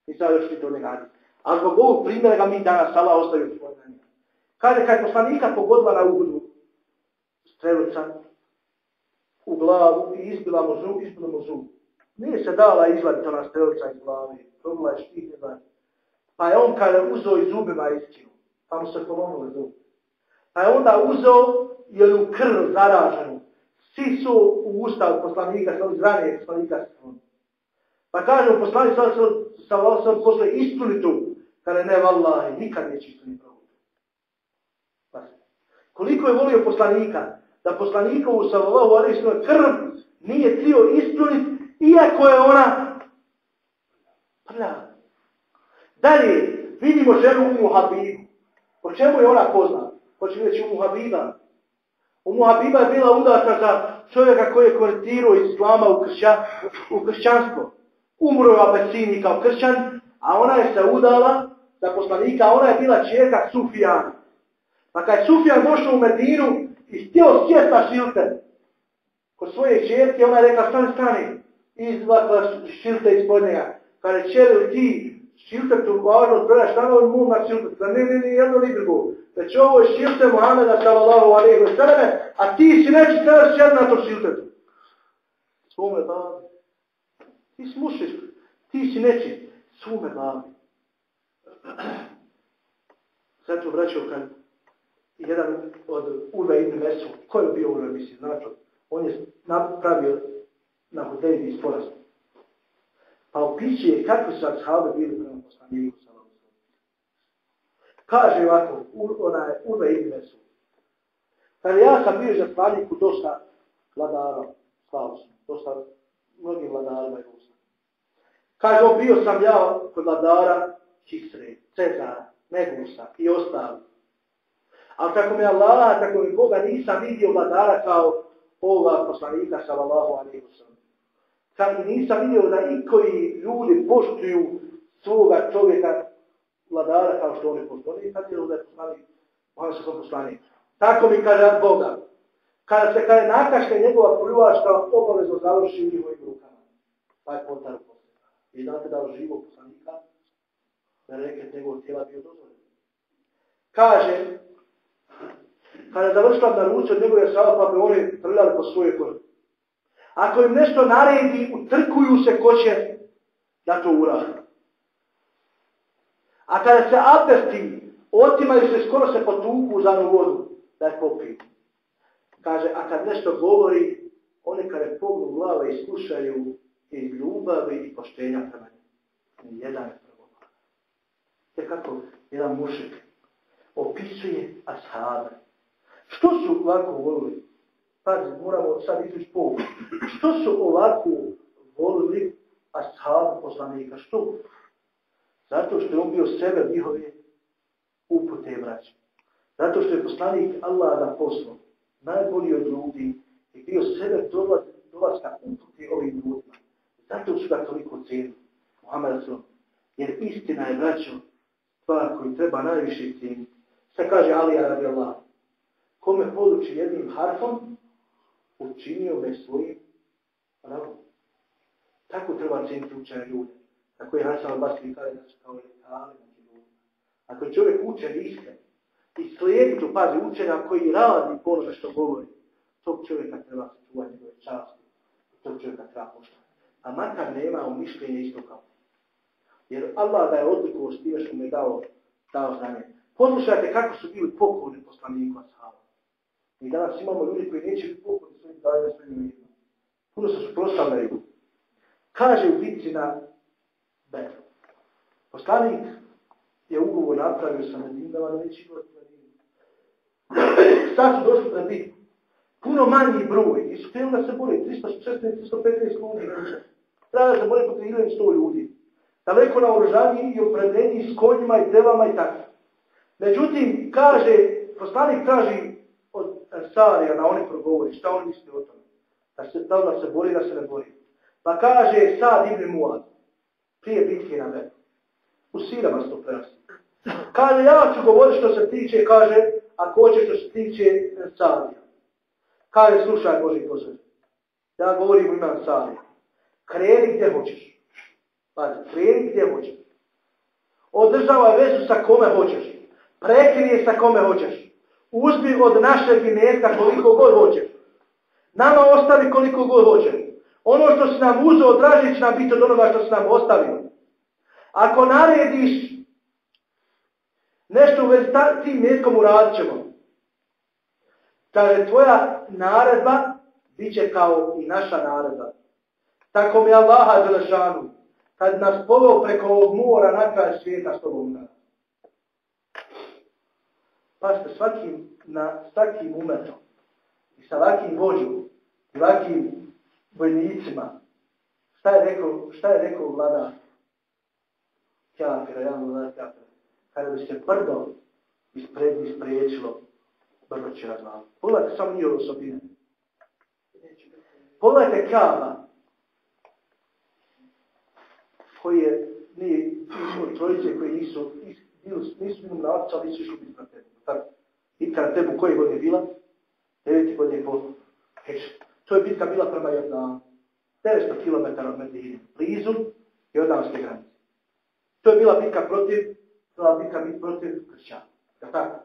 I sad još ti to ne hadis. A zbog ovog primjera ga mi danas Allah ostaju spomenuo. Kaže, kad je poslanika pogodila na ugodu strelica u glavu i izbila mu zub, izbila mu zub. Nije se dala izvaditi ona iz glavi. Probila je štih. Pa je on kada uzeo i zubima iskinu. Pa mu se polomilo zub. Pa je onda uzeo je u krv zaraženu. Svi su u ustav poslanika, sa ovih zranije poslanika. Pa kaže u poslanik sa sa sa posle ispuni tu. Kada ne, vallahi, nikad neće pa, Koliko je volio poslanika, da poslanikovu sallallahu alaihi krv nije trio ispuniti, iako je ona prljava. Dalje, vidimo ženu u Habibu. Po čemu je ona poznata? Hoće reći u Habiba. U Habiba je bila udata za čovjeka koji je konvertirao islama u, kršćan, u kršćanstvo. Umro je u Abesini kao kršćan, a ona je se udala za poslanika, ona je bila čerka Sufijana. Pa kad je Sufijan došao u Medinu i htio sjest na šilte, kod svoje čerke, ona je rekla, stani, stani, izvakla šilte ispod njega. Kada je čeril ti šiltetu važno predaš šta on mu na šiltetu. Ne, ne, ne, jedno ni drugo. Već ovo je šilte Muhammeda sallallahu alaihi wa sallam, a ti si neći trebaš sjed na to šiltetu. Svome babi. Ti smušiš, ti si neći. Svome. Sad ću vraćao kad jedan od Uve ibn Mesu, ko je bio Uve, misli, znači, on je napravio na Hudejbi sporazum. Pa opisuje kako su ashabi bili prema poslaniku Kaže ovako, ona je Uve ibn Mesu. Kaže, ja sam bio za planiku dosta vladara, slavo sam, dosta mnogim vladarima i usta. Kaže, bio sam ja kod vladara Kisre, Cezara, Megusa i ostali. Ali tako mi Allah, tako mi Boga nisam vidio vladara kao ova poslanika sallallahu alaihi wa sallam. Kad nisam vidio da ikoji ljudi poštuju svoga čovjeka vladara kao što oni poštuju. Kad je da je poslanik, sam poslanik. Tako mi kaže Boga. Kada se kada nakaška njegova pljuvačka obavezno završi u njihovim rukama. Je potar. I znate da je živo poslanika, da reket njegovog tijela bio dozvoljen. Kaže, kada je završila da ruče od njegove sava, pa bi oni prljali po svoje kože. Ako im nešto naredi, utrkuju se ko će da to uradi. A kada se abdesti, otimaju se, skoro se potuku za vodu da je popiju. Kaže, a kad nešto govori, oni kada pognu glava i slušaju i ljubavi i poštenja prema njim. Jedan je prvo. Kako jedan mušik opisuje ashabe. Što su ovako volili? Pazi, moramo sad izliš pogled. Što su ovako volili ashabi poslanika? Što? Zato što je on bio sebe njihove upute vraća. Zato što je poslanik Allah da poslao najbolji od ljudi i bio sebe dolazka upute ovim ljudima. Zato su ga toliko cijeli. Muhammed. Jer istina je vraćao stvar koju treba najviše cijeniti. Šta kaže Alija radi Allah? Kome poduči jednim harfom, učinio me svojim pravom. Tako treba cijeniti učene ljude. Tako je Hasan al-Basri kaže da su kao letali među. Ako čovjek učen iskren i slijedi to, pazi, učenja koji radi po onome što govori, tog čovjeka treba čuvati njegove časti. Tog čovjeka treba poštovati. A makar nema u mišljenje isto kao Jer Allah da je odlikovo s time što mu je dao, dao znanje. Poslušajte kako su bili pokorni poslaniku Ashaba. I danas imamo ljudi koji neće pokorni svojim dajem svojim ljudima. Puno se suprostavljaju. Kaže u bitci na Bedru. Poslanik je ugovor napravio sa Medinama da neće imati Medinu. Sad su došli na bitku. Puno manji broj. I su htjeli da se boli. 316, 315 ljudi. Treba se boli po 100 ljudi. Daleko na oružanji i opredenji s konjima i devama i tako. Međutim, kaže, poslanik traži Sarija da oni progovori, šta oni misli o tome. Da se, da, da se bori, da se ne bori. Pa kaže Sad Ibn Muad, prije bitke na Bedu. U sirama se to prenosi. Kaže, ja ću govoriti što se tiče, kaže, ako hoće što se tiče Sarija. Kaže, slušaj Boži pozor. Ja govorim u imam sami. Kreni gdje hoćeš. Pazi, kreni gdje hoćeš. Održavaj vezu sa kome hoćeš. Prekini sa kome hoćeš. Uzmi od našeg imetka koliko god hoćeš. Nama ostavi koliko god hoćeš. Ono što si nam uzeo, draži će nam biti od onoga što si nam ostavio. Ako narediš nešto u vezi tim metkom uradit ćemo. Kaže, tvoja naredba bit će kao i naša naredba. Tako mi Allaha Đelešanu, kad nas poveo preko ovog mora na kraj svijeta s Pazite, svakim, na svakim umetom i sa vakim vođom i vojnicima, šta je rekao, šta je rekao vlada Kjafira, ja vlada Kjafira, kada bi se brdo ispred ispriječilo, brdo će razvaliti. Pogledajte samo njihove osobine. Pogledajte Kjava, koji je, nije trojice koji nisu, nisu, nisu imali na ali nisu išli biti na tebu. Tako. Bitka na tebu koje godine bila? Deveti godine po To je bitka bila prema jedna 900 km od Medine, blizu Jordanske granice. To je bila bitka protiv, bila bitka protiv kršćana. Ja tako?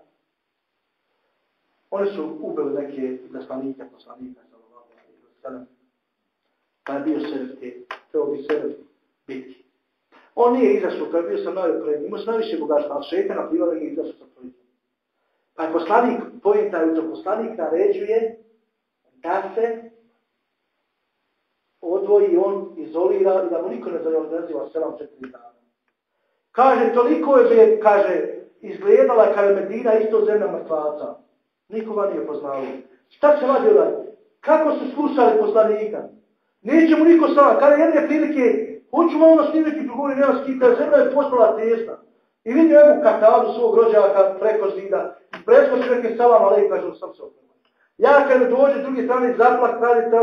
Oni su ubili neke zaslanike, poslanika, sallam. Pa je bio te, to bi sred bitki. On nije izašao, kad bio sam najopremiji, imao sam najviše bogatstva, ali šeitana plivala nije izašao sa tvojicom. Pa je poslanik, pojenta je to poslanik naređuje da se odvoji on izolira i da mu niko ne naziva selam četiri dana. Kaže, toliko je, kaže, izgledala kada je Medina isto zemlja mrtvaca. Nikoga nije poznao. Šta se ovaj? Kako su slušali poslanika? Neće mu niko sada. Kada jedne prilike, hoću malo snimiti progovori, nema skita, zemlja je postala tesna. I vidi evo katadu svog rođaka preko zida. I preskoči neke salam, ali i kažu sam Ja kada dođe drugi strane zaplak, tradica,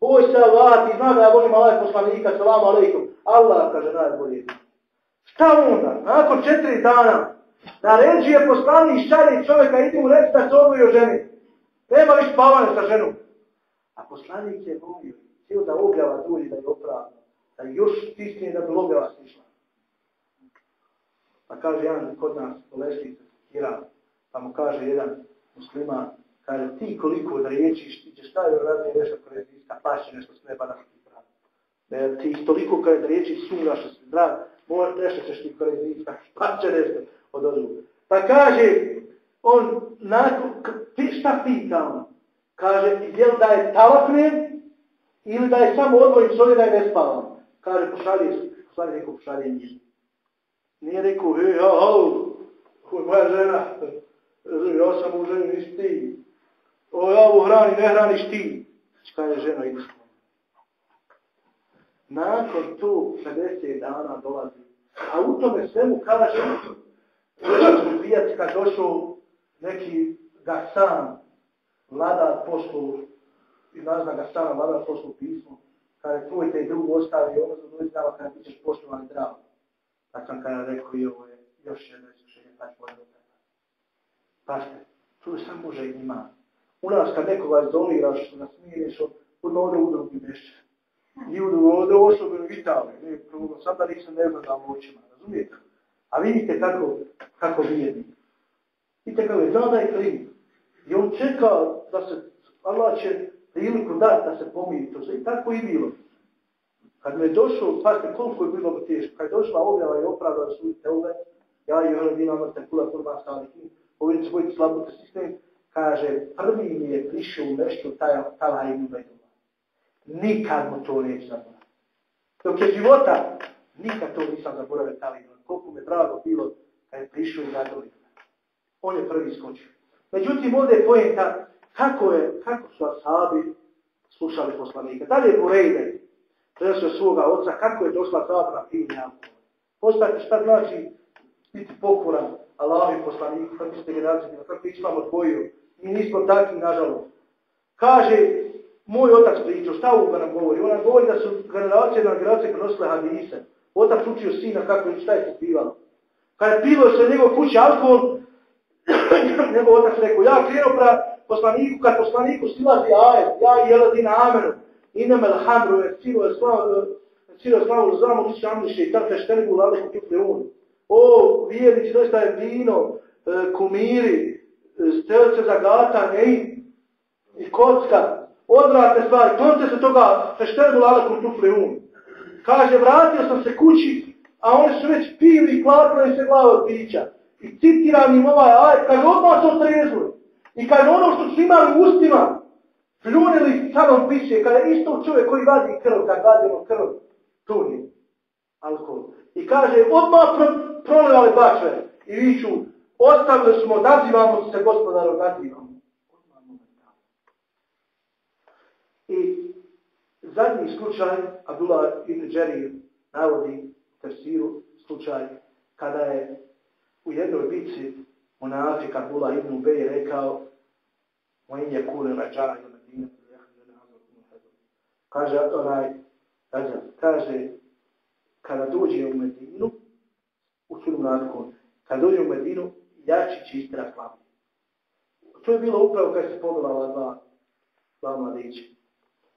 boj se Allah, zna da ja volim Allah poslanika, salam alaikum. Allah kaže najbolje. Šta onda? Nakon četiri dana, naređuje poslanik šalje čovjeka, idi mu reći da se odvojio ženi. Nema više spavanja sa ženom. A poslanik je volio, htio da objava dulji da je opravno, da još stisne da bi objava stišla. Pa kaže jedan kod nas, bolesnica, Iran, pa mu kaže jedan musliman, kaže ti koliko da riječiš, ti ćeš taj radnije nešto koje iska, paši nešto s neba da ti pravi. Ti toliko kada da riječi sumraš se drag, možeš nešto ćeš ti koje pa će nešto od odruga. Pa kaže, on, nakon, šta pita on? Kaže, jel da je talaknem ili da je samo odvojim s da je ne spavam? Kaže, pošalje, pošalje neko pošalje njih. Nije rekao, hej, ha, ha, ko je moja žena, ja sam u ženi, nisi ti. O, ja u hrani, ne hraniš ti. Znači, kaže žena, idi Nakon tu 50 dana dolazi. A u tome svemu kaže, kad došao neki Gasan, vladar pošlu, i nazna Gasana, vladar pošlu pismo, kada tvoj te drugu ostavi, ono se dođe znala kada ti ćeš poštovati zdravo. Tako sam kada rekao i ovo je još jedno iskušenje, taj tvoj dotak. Pašte, tu sam Bože ima. U nas kad nekoga izoliraš, nasmiješ, od ovdje u drugi mješće. I u ovdje osobno vitali, ne, sad da nisam ne gledam očima, razumijete? A vidite kako, kako vijedi. Vidite kako je, zna da je kriv. I on čeka da se, Allah će priliku dati da se pomiri to. I tako i bilo. Kad mi je došao, pazite koliko je bilo teško, kad je došla objava i opravda su teube, ja i ono dina te kula kurba salihin, ovdje biti slabote sistem, kaže, prvi mi je prišao u nešto taj Talha ibn. Nikad mu to neće zaboraviti. Dok je života, nikad to nisam zaboravio Talha ibn Koliko me drago bilo kad je prišao i zadovoljio. On je prvi skočio. Međutim, ovdje je pojenta kako, je, kako su asabi slušali poslanika. Da li je Burejde prenosio svoga oca, kako je došla sada na pivnje alkohol. Postavite šta znači biti pokoran Allahovi poslaniku, kako ste generacije, kako islam odvojio. Mi nismo takvi, nažalost. Kaže, moj otac pričao, šta ovo nam govori? Ona govori da su generacije na generacije prenosile hadise. Otac učio sina kako je šta je popivalo. Kada je pilo se njegov kući alkohol, njegov otac rekao, ja krenuo pra, poslaniku, kad poslaniku silazi ajet, ja i jeladina amenu, inama l'hamru, silo je slavu, silo je slavu, znamo li šamliše i tako šteni bu lale kutne un. O, vjernici, doista je vino, e, kumiri, e, stelce za i, i kocka, odvratne stvari, konce se toga, šteni bu lale kutne un. Kaže, vratio sam se kući, a oni su već pili i klapili se glave od pića. I citiram im ovaj ajet, kaže, odmah su otrezli. I kaže, ono što su imali ustima, pljunili samo piše, kada isto čovjek koji vadi krv, kad vadimo krv, tu nije alkohol. I kaže, odmah pro, prolevali bačve i viću, ostavili smo, odazivamo se gospodaru, odazivamo. I zadnji slučaj, Abdullah ibn Džerir navodi tefsiru slučaj kada je u jednoj bici Monafik Abdullah ibn Ubej rekao Moin je kule Medina kaže onaj rađa, kaže kada dođe u Medinu u sunu nakon kada dođe u Medinu jači će istira slavi to je bilo upravo kada se pogledala dva dva mladića.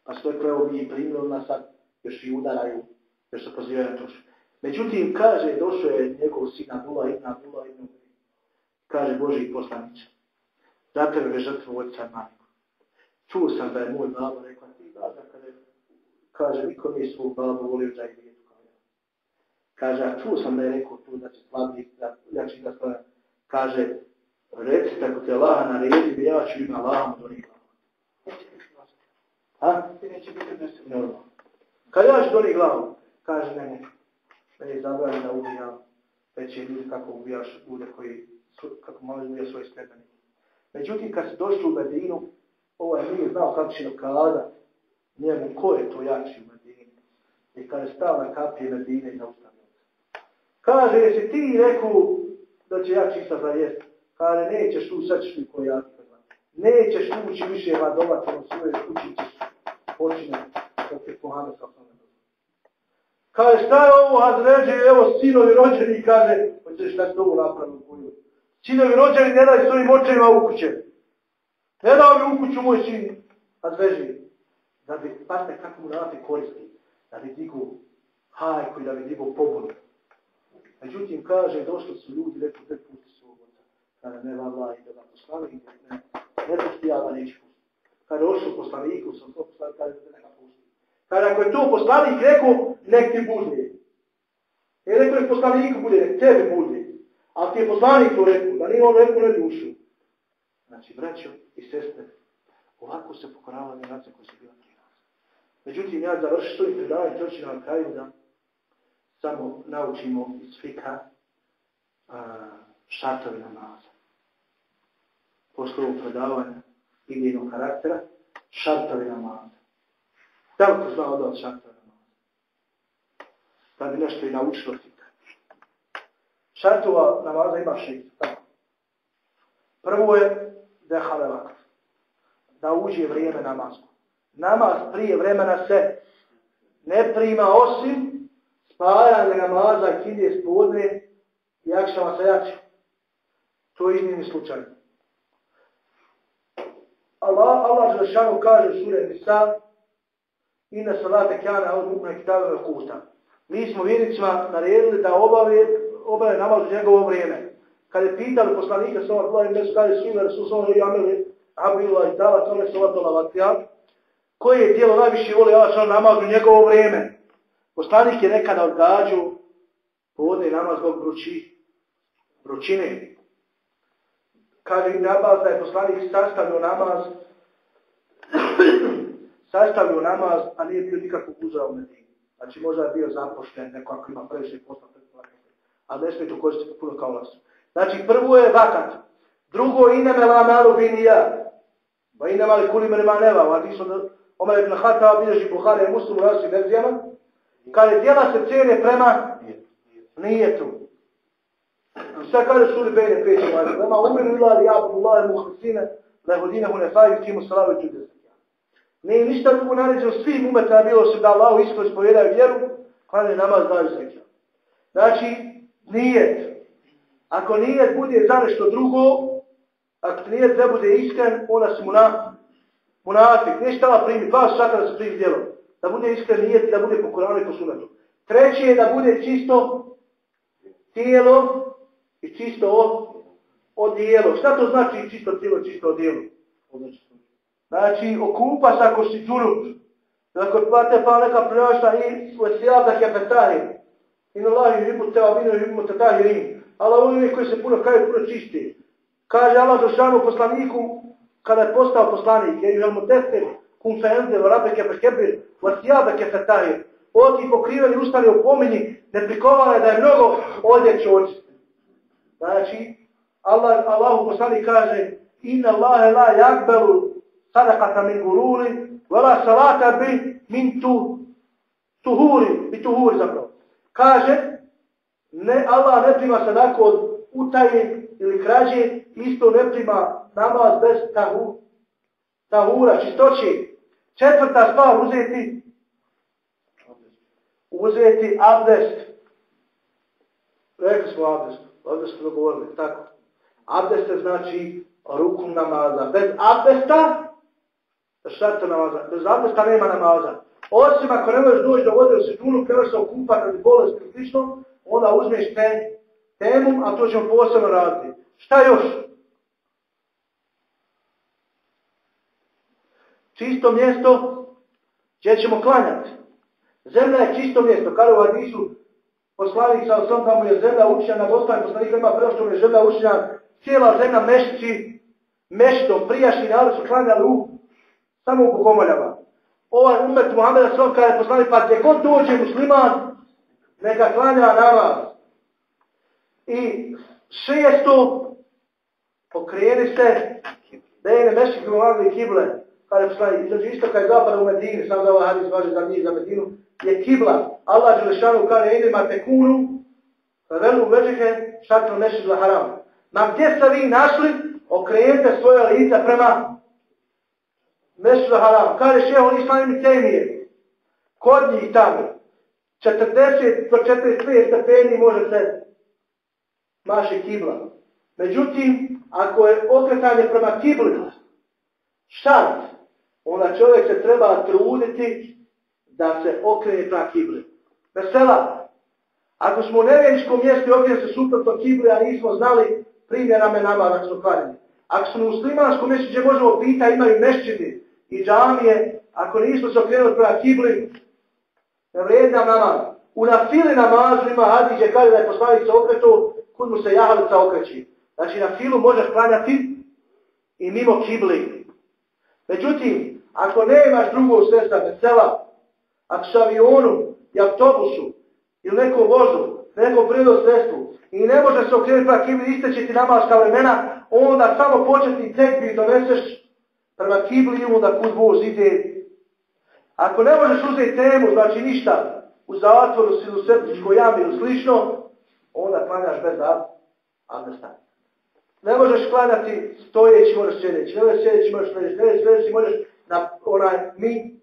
Pa što je pravo mi primilo nas sad još i udaraju još se pozivaju na tušu Međutim, kaže, došao je njegov sin Abdullah ibn Abdullah ibn Kaže Boži poslaniče, za tebe je žrtvo oca majku. Čuo sam da je moj babo rekao, ti baba, kada je, kaže, niko nije svog babu volio da je djetu kao. Kaže, a čuo sam da je rekao tu da će slabi, da jači da stavlja. Kaže, recite, ako te Allah naredi, ja ću ima Allah do njih. Ha? Ti neće biti normalno. Kad ja ću do njih glavu, kaže, ne, ne, da je zabrani da ubija veće ljudi kako ubijaš ljude koji, kako malo ubija svoje sredbenike. Međutim, kad se došli u Medinu, ovaj nije znao kako će kada, njemu ko je to jači u Medini. I kad je stao na kapije Medine i zaustavio se. Kaže, jesi ti rekao da će jači sa za? Kaže, nećeš tu, sad ćeš mi koji jaki Nećeš ući više vadovati u svoje kući, ćeš počinati, kako je Muhammed sa Kaže, šta je ovo evo sinovi rođeni, kaže, hoćeš šta to napraviti u. Sinovi rođeni ne daj svojim očevima u kuće. Ne dao mi u kuću moj sin Hazređe. Da bi, pazite kako mu nalazi koristi. Da bi digu hajku i da bi digu pobunu. Međutim, kaže, došli su ljudi, rekli, te pusti su ovo. Kada ne vama i da ga poslani, ne, ne pusti ja da neću. Kada došli poslaniku, sam to poslani, kada ne ga pusti. Kada ako je to poslanik rekao, nek ti bude. I rekao je poslaniku bude, nek tebi bude. A ti je poslanik to rekao, da nije on rekao na dušu. Znači, braćo i sestre, ovako se pokorava generacija koji su bila prije nas. Međutim, ja završim to i predavam troći na kraju da samo naučimo iz fika a, šartovi namaza. Posle ovog predavanja idejnog karaktera, šartovi namaza. Da li ko zna od šartovi da bi nešto i naučilo. Šartova namaza ima šest. Prvo je da je halevak. Da uđe vrijeme namazku. Namaz prije vremena se ne prima osim spajanje namaza i kidje spodne i akšama sa jači. To je iznimni slučaj. Allah, Allah Žešanu kaže u sure Nisa Ina salate kjana od mukne kitave kuta mi smo vjernicima naredili da obave, obave namaz u njegovo vrijeme. Kad je pitali poslanika sa ova dva imena, kada je svima Rasul i Ameli, Abu Ila i Dava, to ne se ova dola koje je dijelo najviše voli Allah sa namaz u njegovo vrijeme. Poslanik je nekada odgađu povodne namaz zbog vrući, vrućine. Kaže Abbas da je poslanik sastavio namaz, sastavio namaz, a nije bio nikakvog uzao mediju. Znači možda je bio zapošljen, neko ako ima previše posla, a ne smije to koristiti puno kao lasu. Znači prvo je vakat, drugo ine me la malu bin ja, ba ine mali kuli me nema neva, a ti su da Omer ibn Hata obilježi Buhari i Muslim u različnim verzijama, kad je djela se cijene prema nijetu. Šta kaže suri bejne peći, vama umiru ila li jabu Allah i muhlisine, lehodine hunefaju, timu salavu i čudesu. Ne ništa drugo naređeno svim umetama bilo se da Allah isto ispovjedaju vjeru, klanje namaz daju zekija. Znači, nijet. Ako nijet bude za nešto drugo, ako nijet ne bude iskren, onda si muna, munafik. Nije štala primi, dva šaka da se primi djelo. Da bude iskren nijet, da bude po i po. Treće je da bude čisto tijelo i čisto odijelo. Šta to znači čisto tijelo, čisto odijelo? Znači, okupa se ako si džunup. Ako plate pa neka prenošta i svojstvijal da kefetahi. In Allah vino i ribu tetahirin. Allah oni koji se puno kaju, puno čisti. Kaže Allah Došanu poslaniku, kada je postao poslanik, je mu tester, kum fe enzde, varabe kefe kebir, vasijaba kefe tahir. Oti pokriveni ustani u pomeni, ne prikovane da je mnogo odjeću očiste. Znači, Allah, Allahu poslanik kaže, inna Allahe la jakbelu sadakata min gululi, vela salata bi min tu, tuhuri, bi tuhuri zapravo. Kaže, ne, Allah ne prima sadaku od utaje ili krađe, isto ne prima namaz bez tahu, tahura, čistoće. Četvrta stvar uzeti, uzeti abdest. Rekli smo abdest, abdest smo govorili, tako. Abdest znači ruku namaza. Bez abdesta, šta to namaza? Bez abdesta nema namaza. Osim ako ne možeš doći do vode u situnu, krebaš se okupati radi bolesti i slično, onda uzmeš te, temum, a to ćemo posebno raditi. Šta još? Čisto mjesto gdje ćemo klanjati. Zemlja je čisto mjesto. Kada u Hadisu poslanik sa osam tamo je zemlja učenja na Gospodin, poslanik ima prenošto je zemlja učenja, cijela zemlja mešći, meštom, prijašnji narod su klanjali u, samo u bogomoljama. Ovaj umet Muhammeda sallam kada je poslanik, pa gdje god dođe musliman, neka klanja namaz. I šesto, pokreni se, da je ne mešći i kible, kada je poslanik, između istoka i zapada u Medini, sam da ovaj hadis važe za njih, za Medinu, je kibla. Allah Đelešanu kaže, idema tekunu, velu veđike, šatno za haram. Ma gdje ste vi našli, okrenite svoje lice prema Mešu haram. Kaže šeho Islam i temije. Kod njih tamo. 40 do 45 stepeni može se maše kibla. Međutim, ako je okretanje prema kibli šart, onda čovjek se treba truditi da se okrene prema kibli. Vesela. Ako smo u nevjeničkom mjestu i okrenemo se suprotno kibli, a nismo znali primjerame nama na smo. Ako smo u muslimanskom mjestu gdje možemo pita, imaju mešćini i džamije, ako nismo se okrenuli prema kibli, ne vrijedna nama. U nafili namazu ima hadis gdje kaže da je poslanik sa okretu, kud mu se jahalica okreći. Znači na filu možeš klanjati i mimo kibli. Međutim, ako nemaš drugog sredstva vesela, ako su avionu i autobusu ili nekom vozu, nekom prirodnom sredstvu i ne može se okrenuti prema kibli, isteći ti namaška vremena, onda samo početi tekbi doneseš prema kibli onda kud voz ide. Ako ne možeš uzeti temu, znači ništa, u zatvoru si u septičkoj jami ili slično, onda klanjaš bez abdesta. Ne možeš klanjati stojeći, možeš sjedeći, ne možeš sjedeći, možeš sjedeći, ne možeš sjedeći, možeš na onaj mi,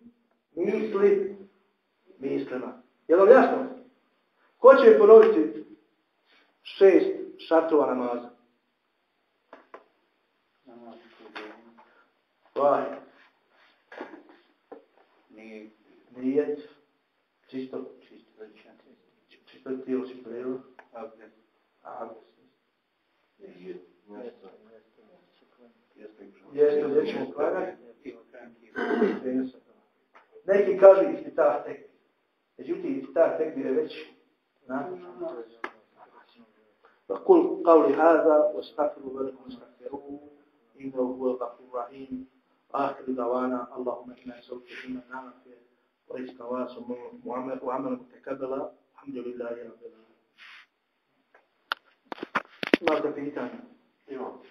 misli, mislima. Je vam jasno? Ko će ponoviti šest šartova namaza? Vaj. Nijet. Čisto. Čisto. Čisto tijelo, čisto tijelo. Abdest. Abdest. Nijet. Jeste, gdje ćemo klagati? Neki kažu ispitah tek. Međutim, ispitah tek bi je već فقل قولي هذا واستغفر لكم واستغفروه انه هو الغفور الرحيم آخر دعوانا اللهم إنا نسألك علما نافعا ورزقا واسعا وعملا متكبلا الحمد لله رب العالمين. Imate pitanje? Imam.